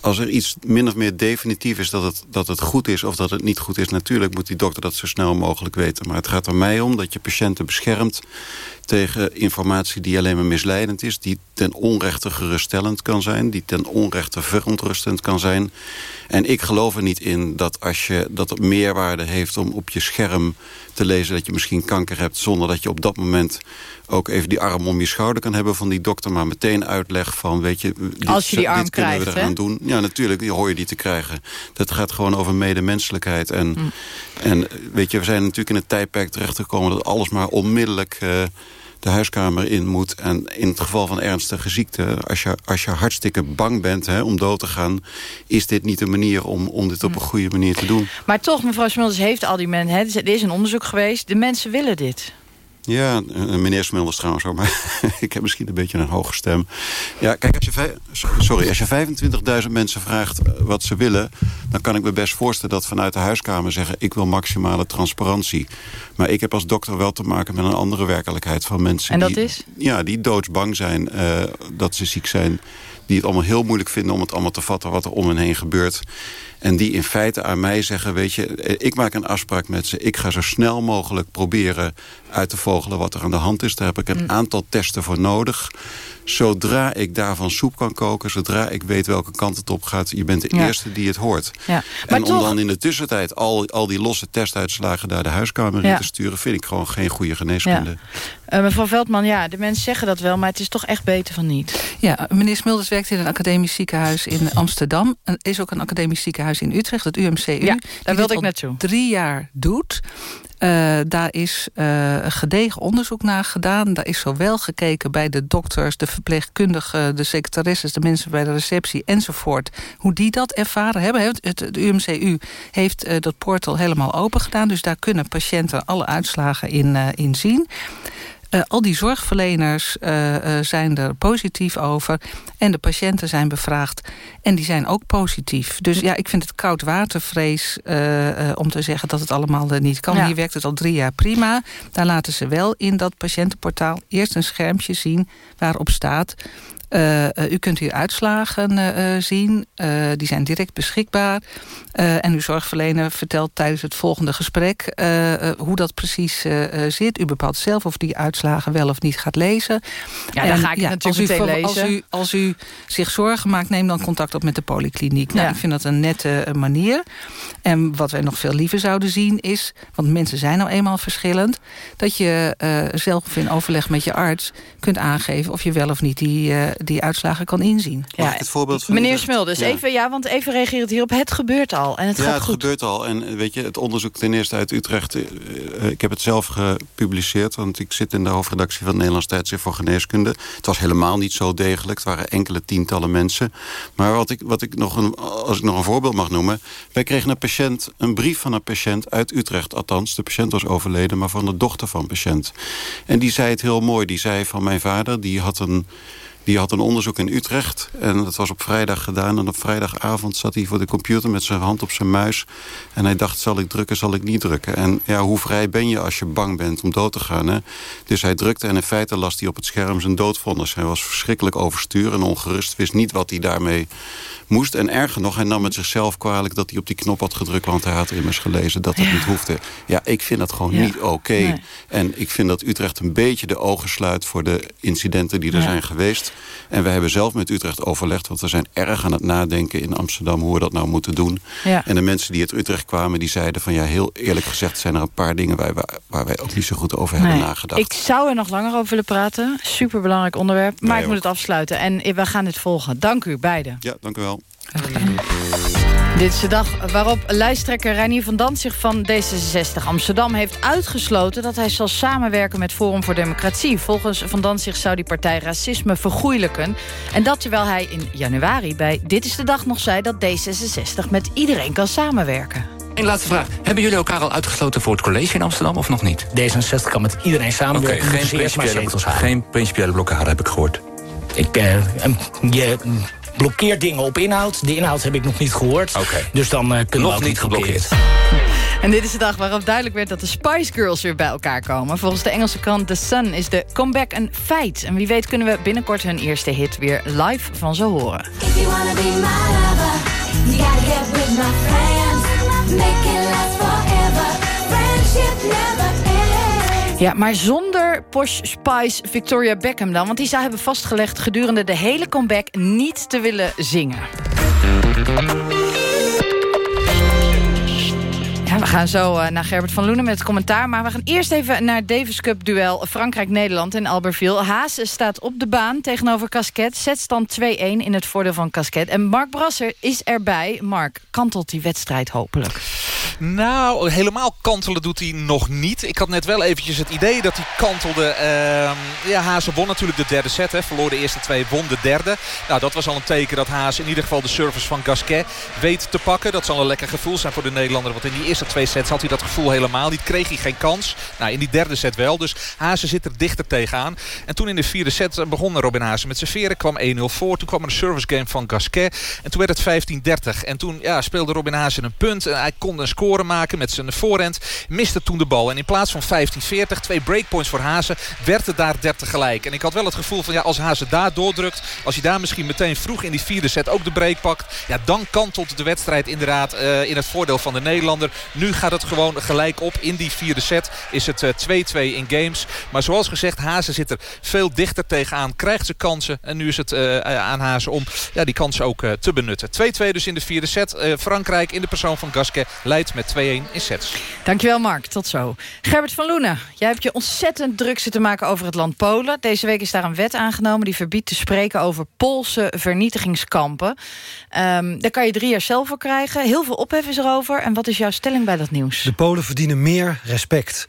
Als er iets min of meer definitief is dat het, dat het goed is of dat het niet goed is... natuurlijk moet die dokter dat zo snel mogelijk weten. Maar het gaat er mij om dat je patiënten beschermt tegen informatie die alleen maar misleidend is... die ten onrechte geruststellend kan zijn... die ten onrechte verontrustend kan zijn. En ik geloof er niet in dat, als je, dat het meerwaarde heeft om op je scherm te lezen... dat je misschien kanker hebt zonder dat je op dat moment ook even die arm om je schouder kan hebben van die dokter... maar meteen uitleg van, weet je, dit, Als je die arm dit kunnen krijgt, we eraan hè? doen. Ja, natuurlijk die hoor je die te krijgen. Dat gaat gewoon over medemenselijkheid. En, Hm. en weet je, we zijn natuurlijk in een tijdperk terechtgekomen... dat alles maar onmiddellijk eh, de huiskamer in moet. En in het geval van ernstige ziekte... als je, als je hartstikke bang bent hè, om dood te gaan... is dit niet de manier om, om dit op Hm. een goede manier te doen. Maar toch, mevrouw Smulders heeft al die mensen... Er is een onderzoek geweest, de mensen willen dit. Ja, eh, meneer Smulders trouwens ook, maar ik heb misschien een beetje een hoge stem. Ja, kijk, als je, sorry, als je 25.000 mensen vraagt eh, wat ze willen... dan kan ik me best voorstellen dat vanuit de huiskamer zeggen... ik wil maximale transparantie. Maar ik heb als dokter wel te maken met een andere werkelijkheid van mensen... En dat die, is? Ja, die doodsbang zijn eh, dat ze ziek zijn die het allemaal heel moeilijk vinden om het allemaal te vatten... wat er om hen heen gebeurt. En die in feite aan mij zeggen, weet je, ik maak een afspraak met ze. Ik ga zo snel mogelijk proberen uit te vogelen wat er aan de hand is. Daar heb ik een Mm. aantal testen voor nodig. Zodra ik daarvan soep kan koken, zodra ik weet welke kant het op gaat... je bent de Ja. eerste die het hoort. Ja. Maar En om toch, dan in de tussentijd al, al die losse testuitslagen... naar de huiskamer in te sturen, vind ik gewoon geen goede geneeskunde. eh, mevrouw Veldman, ja, de mensen zeggen dat wel... maar het is toch echt beter van niet. Ja, meneer Smulders werkt in een academisch ziekenhuis in Amsterdam. Er is ook een academisch ziekenhuis in Utrecht, het UMCU. Ja, daar die wilde ik naartoe. drie jaar doet. Eh, daar is een gedegen onderzoek naar gedaan. Daar is zowel gekeken bij de dokters, de verpleegkundigen... de secretaresses, de mensen bij de receptie enzovoort... hoe die dat ervaren hebben. Het, het, het UMCU heeft eh, dat portal helemaal open gedaan. Dus daar kunnen patiënten alle uitslagen in, in zien. Eh, al die zorgverleners eh, eh, zijn er positief over. En de patiënten zijn bevraagd. En die zijn ook positief. Dus ja, ik vind het koudwatervrees om te zeggen dat het allemaal niet kan. Ja. Hier werkt het al drie jaar prima. Daar laten ze wel in dat patiëntenportaal eerst een schermpje zien waarop staat... eh, eh, u kunt hier uitslagen eh, zien. Die zijn direct beschikbaar. En uw zorgverlener vertelt tijdens het volgende gesprek... hoe dat precies zit. U bepaalt zelf of die uitslagen wel of niet gaat lezen. Ja, dan ga ik natuurlijk als u, lezen. Als u, als u zich zorgen maakt, neem dan contact op met de polykliniek. Nou, Ja. Ik vind dat een nette manier. En wat wij nog veel liever zouden zien is... want mensen zijn nou eenmaal verschillend... dat je eh, zelf in overleg met je arts kunt aangeven... of je wel of niet die, eh, die uitslagen kan inzien. Mag ik het voorbeeld van Meneer? Smulders, Ja. even, ja, want even reageren hierop. Het gebeurt al en het ja, gaat het goed. gebeurt al. En eh, weet je, het onderzoek ten eerste uit Utrecht... eh, eh, ik heb het zelf gepubliceerd, want ik zit in de hoofdredactie... van het Nederlands Tijdschrift voor Geneeskunde. Het was helemaal niet zo degelijk. Het waren enkele tientallen mensen. Maar wat ik, wat ik nog een, als ik nog een voorbeeld mag noemen... wij kregen een patiënt, een brief van een patiënt uit Utrecht. Althans, de patiënt was overleden, maar van de dochter van de patiënt. En die zei het heel mooi. Die zei van mijn vader, die had een... Die had een onderzoek in Utrecht en dat was op vrijdag gedaan. En op vrijdagavond zat hij voor de computer met zijn hand op zijn muis. En hij dacht, zal ik drukken, zal ik niet drukken? En ja, hoe vrij ben je als je bang bent om dood te gaan? Dus hij drukte en in feite las hij op het scherm zijn doodvonnis. Hij was verschrikkelijk overstuur en ongerust, wist niet wat hij daarmee moest. En erger nog, hij nam het zichzelf kwalijk dat hij op die knop had gedrukt... want hij had immers gelezen dat het niet hoefde. Ja, ik vind dat gewoon Ja. niet oké. Nee. En ik vind dat Utrecht een beetje de ogen sluit... voor de incidenten die er Ja. zijn geweest. En we hebben zelf met Utrecht overlegd... want we zijn erg aan het nadenken in Amsterdam... hoe we dat nou moeten doen. En de mensen die uit Utrecht kwamen, die zeiden van... ja, heel eerlijk gezegd zijn er een paar dingen... waar, waar, waar wij ook niet zo goed over hebben Nee. nagedacht. Ik zou er nog langer over willen praten. Superbelangrijk onderwerp. Maar Nee, ik moet het afsluiten. En we gaan dit volgen. Dank u beiden. Ja, dank u wel. Dit is de dag waarop lijsttrekker Reinier van Dantzig van D66 Amsterdam heeft uitgesloten dat hij zal samenwerken met Forum voor Democratie. Volgens Van Dantzig zou die partij racisme vergoeilijken. En dat terwijl hij in januari bij Dit is de Dag nog zei dat D66 met iedereen kan samenwerken. Een laatste vraag. Hebben jullie elkaar al uitgesloten voor het college in Amsterdam of nog niet? D66 kan met iedereen samenwerken. Geen principiële, geen principiële blokkade heb ik gehoord. Ik, mm, blokkeert dingen op inhoud. De inhoud heb ik nog niet gehoord. Dus dan eh, kunnen Nog we ook niet geblokkeerd. En dit is de dag waarop duidelijk werd dat de Spice Girls weer bij elkaar komen. Volgens de Engelse krant The Sun is de comeback een feit. En wie weet kunnen we binnenkort hun eerste hit weer live van ze horen. If you wanna be my lover, you gotta get with my friends. Make it last forever. Friendship never. Ja, maar zonder Posh Spice Victoria Beckham dan. Want die zou hebben vastgelegd gedurende de hele comeback niet te willen zingen. Ja, we gaan zo eh, naar Gerbert van Loenen met het commentaar. Maar we gaan eerst even naar Davis Cup duel Frankrijk-Nederland in Albertville. Haas staat op de baan tegenover Casquet. Zetstand 2-1 in het voordeel van Casquet. En Mark Brasser is erbij. Mark, kantelt die wedstrijd hopelijk? Nou, helemaal kantelen doet hij nog niet. Ik had net wel eventjes het idee dat hij kantelde. Ehm, ja, Hazen won natuurlijk de derde set. Hè. Verloor de eerste twee, won de derde. Nou, dat was al een teken dat Haas in ieder geval de service van Gasquet weet te pakken. Dat zal een lekker gevoel zijn voor de Nederlander. Want in die eerste twee sets had hij dat gevoel helemaal niet. Kreeg hij geen kans. Nou, in die derde set wel. Dus Hazen zit er dichter tegenaan. En toen in de vierde set begon Robin Hazen met serveren. Kwam 1-0 voor. Toen kwam er een service game van Gasquet. En toen werd het 15-30. En toen ja, speelde Robin Hazen een punt. En hij kon een score maken met zijn voorhand. Miste toen de bal. En in plaats van 15-40, twee breakpoints voor Hazen, werd het daar 30 gelijk. En ik had wel het gevoel van ja, als Hazen daar doordrukt, als hij daar misschien meteen vroeg in die vierde set ook de break pakt, ja, dan kantelt de wedstrijd inderdaad uh, in het voordeel van de Nederlander. Nu gaat het gewoon gelijk op. In die vierde set is het 2-2 uh, in games. Maar zoals gezegd, Hazen zit er veel dichter tegenaan. Krijgt ze kansen. En nu is het uh, aan Hazen om ja, die kansen ook te benutten. 2-2 dus in de vierde set. Frankrijk in de persoon van Gasquet leidt met 2-1 in sets. Dankjewel Mark, tot zo. Gerbert van Loenen, jij hebt je ontzettend druk zitten maken over het land Polen. Deze week is daar een wet aangenomen die verbiedt te spreken over Poolse vernietigingskampen. Um, daar kan je drie jaar cel voor krijgen. Heel veel ophef is erover. En wat is jouw stelling bij dat nieuws? De Polen verdienen meer respect.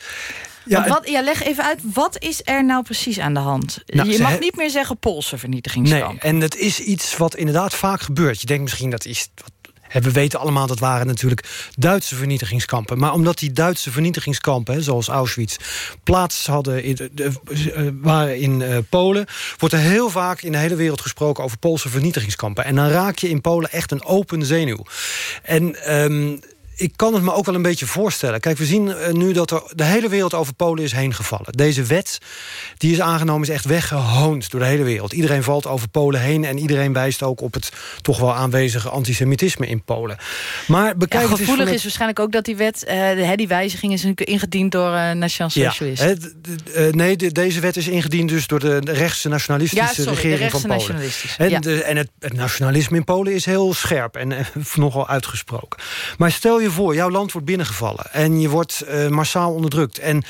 Ja, wat, ja, leg even uit, wat is er nou precies aan de hand? Nou, je mag niet meer zeggen Poolse vernietigingskamp. Nee, en het is iets wat inderdaad vaak gebeurt. Je denkt misschien dat is we weten allemaal dat waren natuurlijk Duitse vernietigingskampen. Maar omdat die Duitse vernietigingskampen, zoals Auschwitz, plaats hadden in, uh, waren in uh, Polen, wordt er heel vaak in de hele wereld gesproken over Poolse vernietigingskampen. En dan raak je in Polen echt een open zenuw. En um, ik kan het me ook wel een beetje voorstellen. Kijk, we zien eh, nu dat er de hele wereld over Polen is heen gevallen. Deze wet die is aangenomen is echt weggehoond door de hele wereld. Iedereen valt over Polen heen en iedereen wijst ook op het toch wel aanwezige antisemitisme in Polen. Maar bekijk ja, gevoelig is waarschijnlijk ook dat die wet, uh, die wijziging is ingediend door uh, Nationaal Socialist. Ja, uh, nee, de, deze wet is ingediend dus door de rechtse nationalistische ja, regering van Polen. En, ja. de, en het, het, nationalisme in Polen is heel scherp en nogal uitgesproken. Maar stel je voor, jouw land wordt binnengevallen... en je wordt uh, massaal onderdrukt. En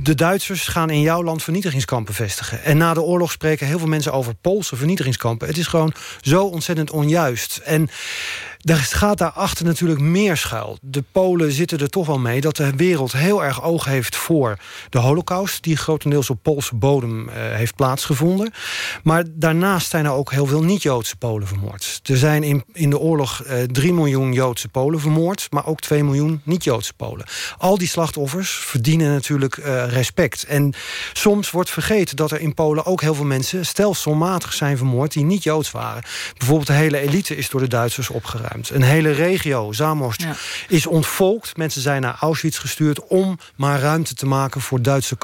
de Duitsers gaan in jouw land vernietigingskampen vestigen. En na de oorlog spreken heel veel mensen over Poolse vernietigingskampen. Het is gewoon zo ontzettend onjuist. En er gaat daarachter natuurlijk meer schuil. De Polen zitten er toch wel mee dat de wereld heel erg oog heeft voor de holocaust... die grotendeels op Poolse bodem uh, heeft plaatsgevonden. Maar daarnaast zijn er ook heel veel niet-Joodse Polen vermoord. Er zijn in, in de oorlog uh, 3 miljoen Joodse Polen vermoord... maar ook 2 miljoen niet-Joodse Polen. Al die slachtoffers verdienen natuurlijk uh, respect. En soms wordt vergeten dat er in Polen ook heel veel mensen... stelselmatig zijn vermoord die niet Joods waren. Bijvoorbeeld de hele elite is door de Duitsers opgeruimd. Een hele regio, Zamost, ja. is ontvolkt. Mensen zijn naar Auschwitz gestuurd om maar ruimte te maken voor Duitse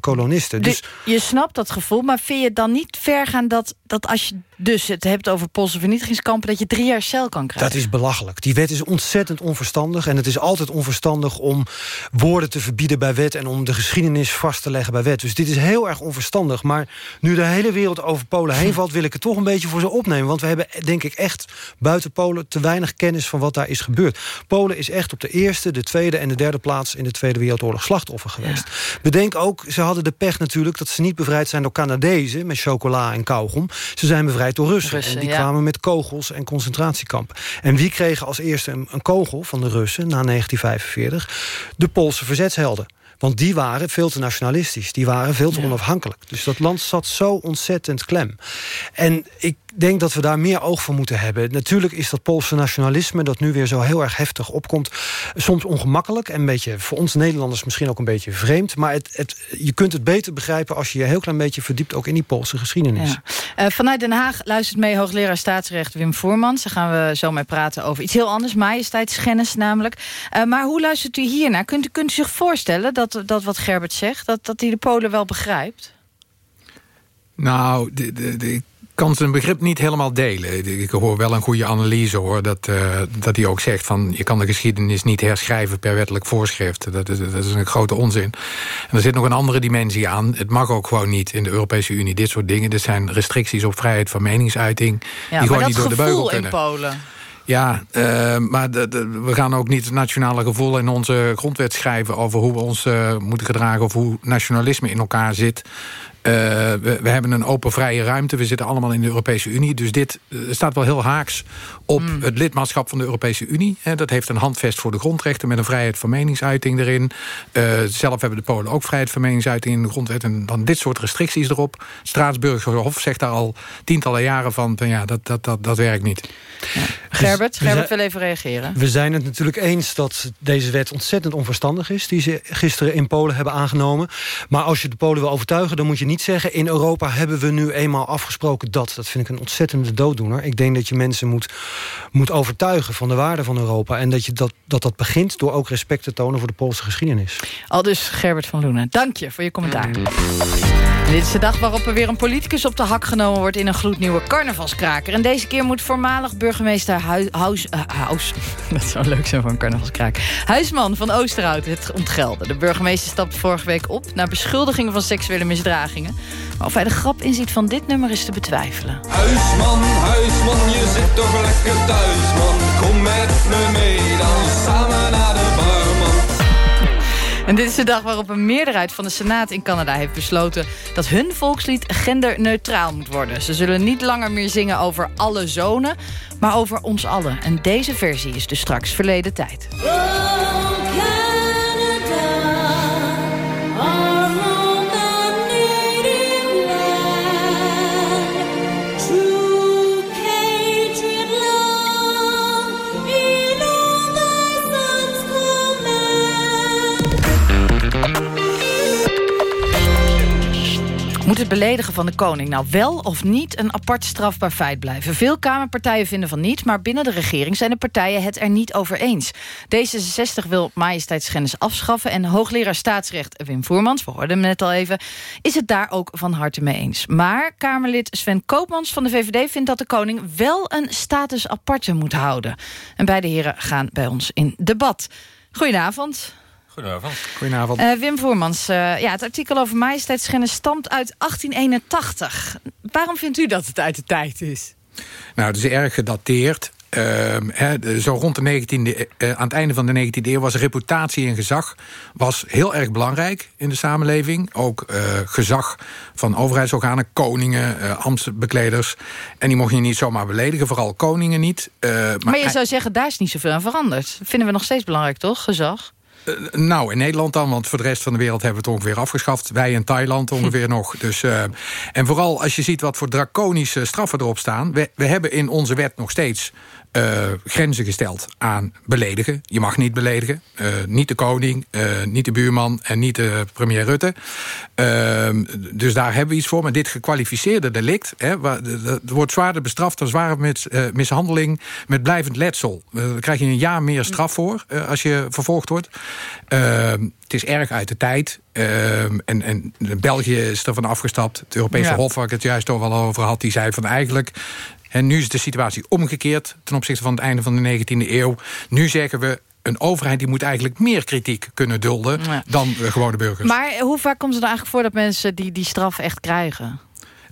kolonisten. Dus, je snapt dat gevoel, maar vind je dan niet ver gaan dat, dat als je dus het hebt over Poolse vernietigingskampen... dat je drie jaar cel kan krijgen? Dat is belachelijk. Die wet is ontzettend onverstandig. En het is altijd onverstandig om woorden te verbieden bij wet... en om de geschiedenis vast te leggen bij wet. Dus dit is heel erg onverstandig. Maar nu de hele wereld over Polen heen valt... wil ik het toch een beetje voor ze opnemen. Want we hebben denk ik echt buiten Polen... te weinig kennis van wat daar is gebeurd. Polen is echt op de eerste, de tweede en de derde plaats... in de Tweede Wereldoorlog slachtoffer geweest. Ja. Bedenk ook, ze hadden de pech natuurlijk... dat ze niet bevrijd zijn door Canadezen met chocola en kauwgom. Ze zijn bevrijd door Russen. Russen en die ja. kwamen met kogels en concentratiekampen. En wie kregen als eerste een, een kogel van de Russen na 1945? De Poolse verzetshelden. Want die waren veel te nationalistisch. Die waren veel te ja. onafhankelijk. Dus dat land zat zo ontzettend klem. En ik denk dat we daar meer oog voor moeten hebben. Natuurlijk is dat Poolse nationalisme... dat nu weer zo heel erg heftig opkomt... soms ongemakkelijk en een beetje voor ons Nederlanders... misschien ook een beetje vreemd. Maar het, het, je kunt het beter begrijpen... als je je een heel klein beetje verdiept... ook in die Poolse geschiedenis. Ja. Uh, vanuit Den Haag luistert mee hoogleraar staatsrecht Wim Voermans. Daar gaan we zo mee praten over iets heel anders. Majesteitsschennis namelijk. Uh, maar hoe luistert u hiernaar? Kunt, kunt u zich voorstellen dat, dat wat Gerbert zegt... dat, dat hij de Polen wel begrijpt? Nou, de, de, de, kan zijn begrip niet helemaal delen. Ik hoor wel een goede analyse hoor. Dat, uh, dat hij ook zegt van je kan de geschiedenis niet herschrijven per wettelijk voorschrift. Dat is, dat is een grote onzin. En er zit nog een andere dimensie aan. Het mag ook gewoon niet in de Europese Unie dit soort dingen. Er zijn restricties op vrijheid van meningsuiting. Ja, die gewoon niet door de beugel kunnen. in Polen. Ja, uh, maar de, de, we gaan ook niet het nationale gevoel in onze grondwet schrijven... over hoe we ons uh, moeten gedragen of hoe nationalisme in elkaar zit. Uh, we, we, hebben een open vrije ruimte. We zitten allemaal in de Europese Unie. Dus dit staat wel heel haaks op mm. het lidmaatschap van de Europese Unie. He, dat heeft een handvest voor de grondrechten... met een vrijheid van meningsuiting erin. Uh, zelf hebben de Polen ook vrijheid van meningsuiting in de grondwet. En dan dit soort restricties erop. Straatsburger Hof zegt daar al tientallen jaren van... van ja, dat, dat, dat, dat werkt niet. Ja. Gerbert, Gerbert wil even reageren. We zijn het natuurlijk eens dat deze wet ontzettend onverstandig is... die ze gisteren in Polen hebben aangenomen. Maar als je de Polen wil overtuigen... dan moet je niet niet zeggen... in Europa hebben we nu eenmaal afgesproken dat. Dat vind ik een ontzettende dooddoener. Ik denk dat je mensen moet, moet overtuigen van de waarde van Europa... en dat, je dat, dat dat begint door ook respect te tonen voor de Poolse geschiedenis. Al dus Gerbert van Loenen. Dank je voor je commentaar. Dit is de dag waarop er weer een politicus op de hak genomen wordt... in een gloednieuwe carnavalskraker. En deze keer moet voormalig burgemeester Huis... Huis dat zou leuk zijn voor een carnavalskraker. Huisman van Oosterhout het ontgelden. De burgemeester stapte vorige week op... na beschuldigingen van seksuele misdragingen. Maar of hij de grap inziet van dit nummer is te betwijfelen. Huisman, huisman, je zit toch lekker thuis, man. Kom met me mee, dan samen naar. En dit is de dag waarop een meerderheid van de Senaat in Canada heeft besloten... dat hun volkslied genderneutraal moet worden. Ze zullen niet langer meer zingen over alle zonen, maar over ons allen. En deze versie is dus straks verleden tijd. Moet het beledigen van de koning nou wel of niet een apart strafbaar feit blijven? Veel Kamerpartijen vinden van niet, maar binnen de regering zijn de partijen het er niet over eens. D66 wil majesteitsschennis afschaffen en hoogleraar staatsrecht Wim Voermans, we hoorden hem net al even, is het daar ook van harte mee eens. Maar Kamerlid Sven Koopmans van de VVD vindt dat de koning wel een status aparte moet houden. En beide heren gaan bij ons in debat. Goedenavond. Goedenavond. Goedenavond. Eh, Wim Voermans, eh, ja, het artikel over majesteitsschennis stamt uit 1881. Waarom vindt u dat het uit de tijd is? Nou, het is erg gedateerd. Ehm, zo rond de 19e, eh, aan het einde van de 19e eeuw was reputatie en gezag was heel erg belangrijk in de samenleving. Ook eh, gezag van overheidsorganen, koningen, eh ambtsbekleders. En die mocht je niet zomaar beledigen, vooral koningen niet. Eh, Maar, je zou zeggen, daar is niet zoveel aan veranderd. Vinden we nog steeds belangrijk, toch? Gezag. Eh, nou, in Nederland dan, want voor de rest van de wereld hebben we het ongeveer afgeschaft. Wij in Thailand ongeveer nog. Dus, eh, en vooral als je ziet wat voor draconische straffen erop staan. We, we hebben in onze wet nog steeds eh, grenzen gesteld aan beledigen. Je mag niet beledigen. Eh, niet de koning, eh, niet de buurman en niet de premier Rutte. Ehm, dus daar hebben we iets voor. Maar dit gekwalificeerde delict... Hè, waar, wordt zwaarder bestraft dan zware mis, mishandeling... met blijvend letsel. Daar krijg je een jaar meer straf voor als je vervolgd wordt. Ehm, het is erg uit de tijd. Ehm, en, en België is ervan afgestapt. Het Europese Ja. Hof, waar ik het juist al over had... die zei van eigenlijk... En nu is de situatie omgekeerd ten opzichte van het einde van de 19e eeuw. Nu zeggen we, een overheid die moet eigenlijk meer kritiek kunnen dulden... dan gewone burgers. Maar hoe vaak komt het er eigenlijk voor dat mensen die, die straf echt krijgen?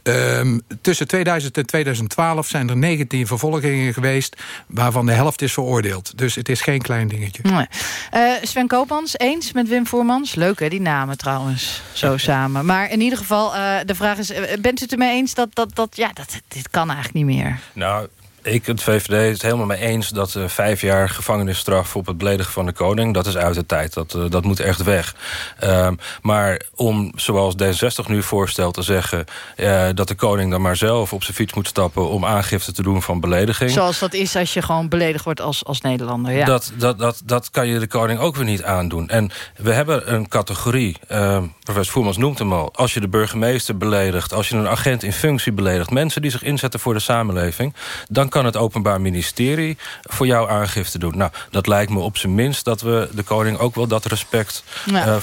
Ehm, tussen 2000 en 2012 zijn er 19 vervolgingen geweest... waarvan de helft is veroordeeld. Dus het is geen klein dingetje. Nee. Eh, Sven Koopmans, eens met Wim Voermans? Leuk hè, die namen trouwens, zo samen. Maar in ieder geval, eh, de vraag is... eh, bent u het ermee eens dat, dat, dat ja, dat, dit kan eigenlijk niet meer? Nou, ik, het VVD, is het helemaal mee eens dat eh, vijf jaar gevangenisstraf op het beledigen van de koning, dat is uit de tijd. Dat, eh, dat moet echt weg. Ehm, maar om, zoals D66 nu voorstelt, te zeggen eh, dat de koning dan maar zelf op zijn fiets moet stappen om aangifte te doen van belediging. Zoals dat is als je gewoon beledigd wordt als, als Nederlander. Ja. Dat, dat, dat, dat kan je de koning ook weer niet aandoen. En we hebben een categorie, eh, professor Voermans noemt hem al... als je de burgemeester beledigt, als je een agent in functie beledigt... mensen die zich inzetten voor de samenleving... dan kan het Openbaar Ministerie voor jou aangifte doen. Nou, dat lijkt me op zijn minst dat we de koning ook wel dat respect... Ja. eh,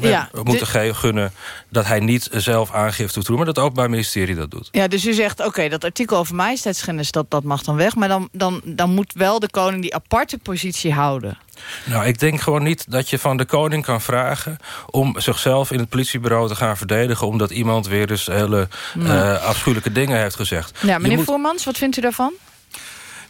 Ja, moeten de- ge- gunnen dat hij niet zelf aangifte hoeft te doen... maar dat het Openbaar Ministerie dat doet. Ja, dus u zegt, oké, dat artikel over majesteitsschennis, dat, dat mag dan weg. Maar dan, dan, dan moet wel de koning die aparte positie houden. Nou, ik denk gewoon niet dat je van de koning kan vragen... om zichzelf in het politiebureau te gaan verdedigen... omdat iemand weer eens hele Nee. eh, afschuwelijke dingen heeft gezegd. Ja, meneer moet- Voermans, wat vindt u daarvan?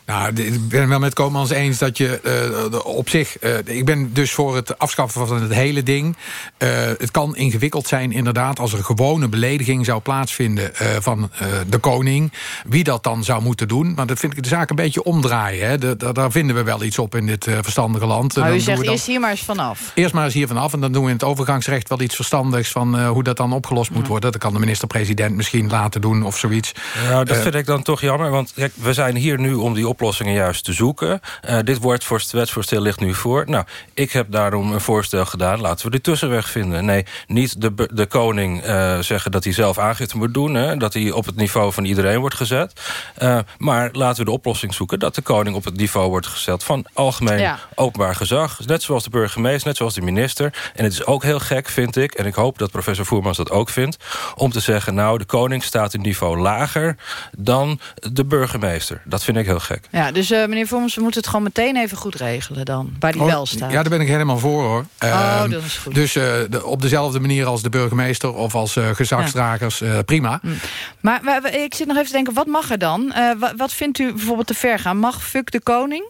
Nou, ik ben wel met Koopmans eens dat je eh, op zich... eh, ik ben dus voor het afschaffen van het hele ding. Eh, het kan ingewikkeld zijn inderdaad als er gewone belediging zou plaatsvinden... eh, van eh, de koning. Wie dat dan zou moeten doen. Maar dat vind ik de zaak een beetje omdraaien. Hè. De- daar vinden we wel iets op in dit verstandige land. Maar u zegt eerst hier maar eens vanaf. Eerst maar eens hier vanaf en dan doen we in het overgangsrecht wel iets verstandigs... van eh, hoe dat dan opgelost moet worden. Dat kan de minister-president misschien laten doen of zoiets. Nou, dat vind ik dan toch jammer, want kijk, we zijn hier nu om die oplossingen juist te zoeken. Uh, dit wordt voor wetsvoorstel ligt nu voor. Nou, ik heb daarom een voorstel gedaan. Laten we die tussenweg vinden. Nee, niet de, de koning uh, zeggen dat hij zelf aangifte moet doen. Hè, dat hij op het niveau van iedereen wordt gezet. Uh, maar laten we de oplossing zoeken... dat de koning op het niveau wordt gezet van algemeen ja. openbaar gezag. Net zoals de burgemeester, net zoals de minister. En het is ook heel gek, vind ik... en ik hoop dat professor Voermans dat ook vindt... om te zeggen, nou, de koning staat een niveau lager... dan de burgemeester. Dat vind ik heel gek. Ja, dus uh, meneer Voermans, we moeten het gewoon meteen even goed regelen dan. Waar die oh, wel staat. Ja, daar ben ik helemaal voor, hoor. Oh, uh, dat is goed. Dus uh, de, op dezelfde manier als de burgemeester... of als gezagsdragers, ja. prima. Mm. Maar, maar, ik zit nog even te denken, wat mag er dan? Wat, wat vindt u bijvoorbeeld te ver gaan? Mag fuck de koning?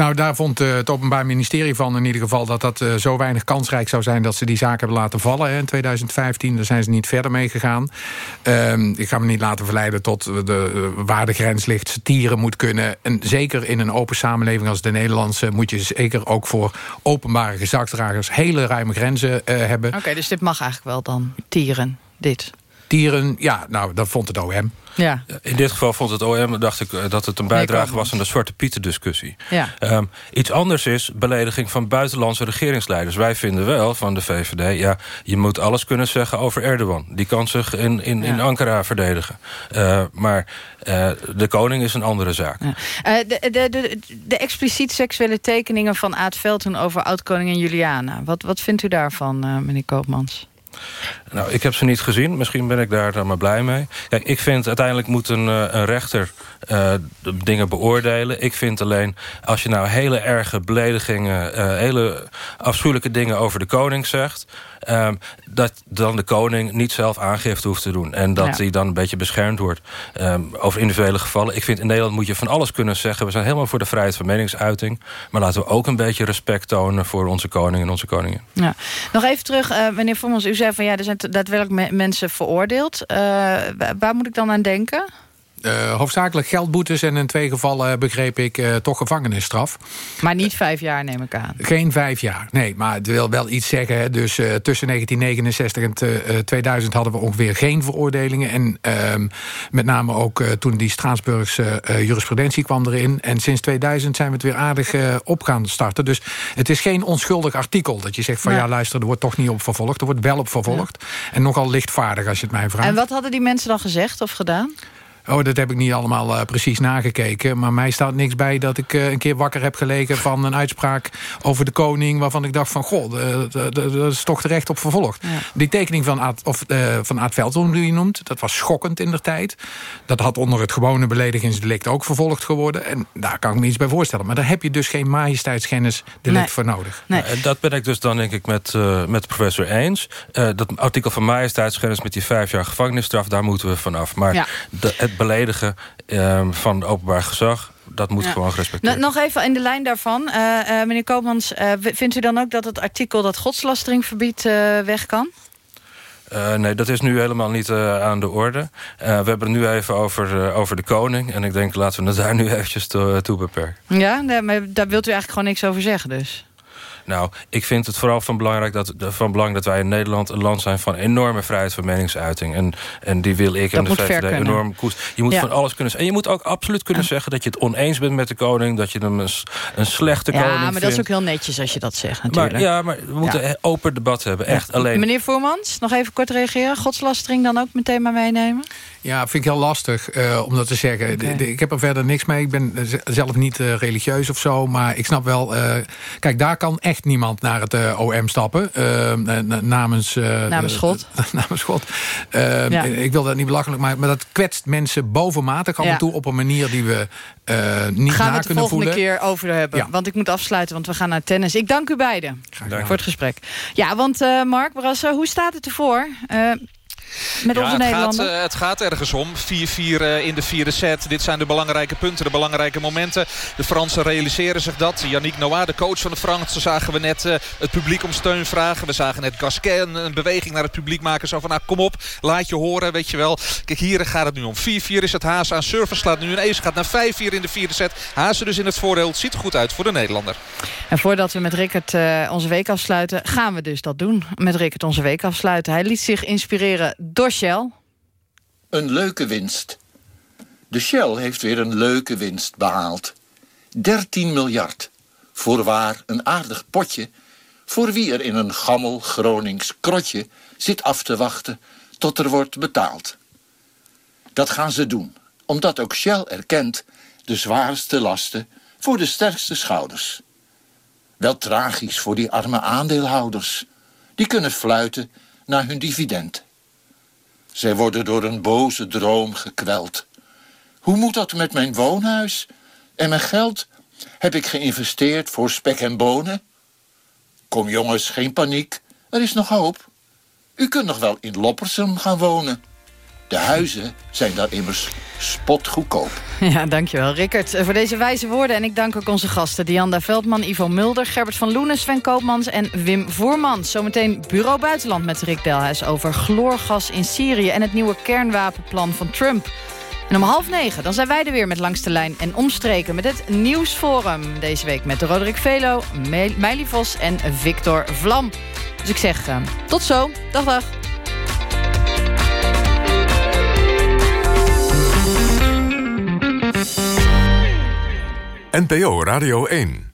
Nou, daar vond uh, het Openbaar Ministerie van in ieder geval... dat dat uh, zo weinig kansrijk zou zijn dat ze die zaak hebben laten vallen hè, in 2015. Daar zijn ze niet verder mee gegaan. Uh, ik ga me niet laten verleiden tot de, uh, waar de grens ligt. Satire moet kunnen. En zeker in een open samenleving als de Nederlandse... moet je zeker ook voor openbare gezagsdragers... hele ruime grenzen hebben. Oké, dus dit mag eigenlijk wel dan, tieren, dit? Tieren, ja, nou, dat vond het OM. Ja. In dit geval vond het OM dacht ik, dat het een bijdrage was aan de Zwarte Pieten discussie. Ja. Um, iets anders is belediging van buitenlandse regeringsleiders. Wij vinden wel van de VVD, ja, je moet alles kunnen zeggen over Erdogan. Die kan zich in, in, ja. in Ankara verdedigen. Uh, maar uh, de koning is een andere zaak. Ja. Uh, de, de, de, de expliciet seksuele tekeningen van Aad Veldhoen over oud-koningin Juliana. Wat, wat vindt u daarvan, meneer Koopmans? Nou, ik heb ze niet gezien. Misschien ben ik daar dan maar blij mee. Kijk, ik vind uiteindelijk moet een, een rechter de dingen beoordelen. Ik vind alleen, als je nou hele erge beledigingen... Uh, hele afschuwelijke dingen over de koning zegt... Um, dat dan de koning niet zelf aangifte hoeft te doen. En dat ja. hij dan een beetje beschermd wordt um, over individuele gevallen. Ik vind in Nederland moet je van alles kunnen zeggen. We zijn helemaal voor de vrijheid van meningsuiting. Maar laten we ook een beetje respect tonen voor onze koning en onze koningin. Ja. Nog even terug, uh, meneer Vommels. U zei van ja, er zijn daadwerkelijk me mensen veroordeeld. Uh, waar moet ik dan aan denken? Uh, hoofdzakelijk geldboetes en in twee gevallen begreep ik uh, toch gevangenisstraf. Maar niet vijf jaar neem ik aan. Geen vijf jaar, nee. Maar het wil wel iets zeggen. Hè. Dus uh, tussen 1969 en 2000 hadden we ongeveer geen veroordelingen. En ehm, met name ook toen die Straatsburgse jurisprudentie kwam erin. En sinds 2000 zijn we het weer aardig op gaan starten. Dus het is geen onschuldig artikel dat je zegt van ja, ja luister, er wordt toch niet op vervolgd. Er wordt wel op vervolgd. Ja. En nogal lichtvaardig als je het mij vraagt. En wat hadden die mensen dan gezegd of gedaan? Oh, dat heb ik niet allemaal uh, precies nagekeken. Maar mij staat niks bij dat ik uh, een keer wakker heb gelegen... van een uitspraak over de koning... waarvan ik dacht van, goh, dat is toch terecht op vervolgd. Ja. Die tekening van Aad, of, uh, van Aad Veldhoen, die je noemt... dat was schokkend in de tijd. Dat had onder het gewone beledigingsdelict ook vervolgd geworden. En daar kan ik me iets bij voorstellen. Maar daar heb je dus geen majesteitsgennisdelict nee. voor nodig. Nee. Dat ben ik dus dan denk ik met, met professor eens. dat artikel van majesteitsgennis met die vijf jaar gevangenisstraf... daar moeten we vanaf. Maar ja. de, het beledigen uh, van openbaar gezag... dat moet ja. gewoon gerespecteerd worden. Nog even in de lijn daarvan. Uh, uh, meneer Koopmans, uh, vindt u dan ook dat het artikel... dat godslastering verbiedt weg kan? Nee, dat is nu helemaal niet aan de orde. We hebben het nu even over, over de koning. En ik denk, laten we het daar nu eventjes toe, toe beperken. Ja, nee, maar daar wilt u eigenlijk gewoon niks over zeggen dus? Nou, ik vind het vooral van, belangrijk dat, van belang dat wij in Nederland een land zijn van enorme vrijheid van meningsuiting. En, en die wil ik dat en de VVD enorm koest. Je moet ja. van alles kunnen En je moet ook absoluut kunnen zeggen dat je het oneens bent met de koning. Dat je hem een, een slechte ja, koning vindt. Ja, maar dat is ook heel netjes als je dat zegt natuurlijk. Maar, ja, maar we moeten ja. open debat hebben. Echt alleen. Meneer Voermans, nog even kort reageren. Godslastering dan ook meteen maar meenemen? Ja, vind ik heel lastig uh, om dat te zeggen. Okay. De, de, ik heb er verder niks mee. Ik ben zelf niet uh, religieus of zo. Maar ik snap wel... Uh, kijk, daar kan echt niemand naar het OM stappen. namens... namens God. namens God. Ja. Ik wil dat niet belachelijk maken. Maar dat kwetst mensen bovenmatig af en toe... op een manier die we niet gaan na kunnen voelen. Gaan we het de volgende keer over hebben. Ja. Want ik moet afsluiten, want we gaan naar tennis. Ik dank u beiden voor het gesprek. Ja, want Mark Brassen, hoe staat het ervoor? Met ja, onze het Nederlander? Gaat, uh, het gaat ergens om. 4-4 uh, in de vierde set. Dit zijn de belangrijke punten, de belangrijke momenten. De Fransen realiseren zich dat. Yannick Noah, de coach van de Fransen, zagen we net uh, het publiek om steun vragen. We zagen net Gasquet een, een, beweging naar het publiek maken. Zo van, nou kom op, laat je horen, weet je wel. Kijk, hier gaat het nu om. 4-4 is het Haas aan server. Slaat nu een ace, gaat naar 5-4 in de vierde set. Hazen dus in het voordeel. Het ziet er goed uit voor de Nederlander. En voordat we met Rickert onze week afsluiten... gaan we dus dat doen. Met Rickert onze week afsluiten. Hij liet zich inspireren door Shell. Een leuke winst. De Shell heeft weer een leuke winst behaald. 13 miljard. Voorwaar een aardig potje... voor wie er in een gammel Gronings krotje zit af te wachten tot er wordt betaald. Dat gaan ze doen, omdat ook Shell erkent de zwaarste lasten voor de sterkste schouders. Wel tragisch voor die arme aandeelhouders. Die kunnen fluiten naar hun dividend. Zij worden door een boze droom gekweld. Hoe moet dat met mijn woonhuis? En mijn geld heb ik geïnvesteerd voor spek en bonen? Kom jongens, geen paniek. Er is nog hoop. U kunt nog wel in Loppersum gaan wonen. De huizen zijn daar immers spotgoedkoop. Ja, dankjewel Rickert voor deze wijze woorden. En ik dank ook onze gasten Dianda Veldman, Ivo Mulder... Gerbert van Loenen, Sven Koopmans en Wim Voermans. Zometeen Bureau Buitenland met Rick Delhuis... over chloorgas in Syrië en het nieuwe kernwapenplan van Trump. En om half negen dan zijn wij er weer met Langs de Lijn en Omstreken... met het Nieuwsforum. Deze week met Roderick Velo, Meili Vos en Victor Vlam. Dus ik zeg uh, tot zo. Dag, dag. NPO Radio 1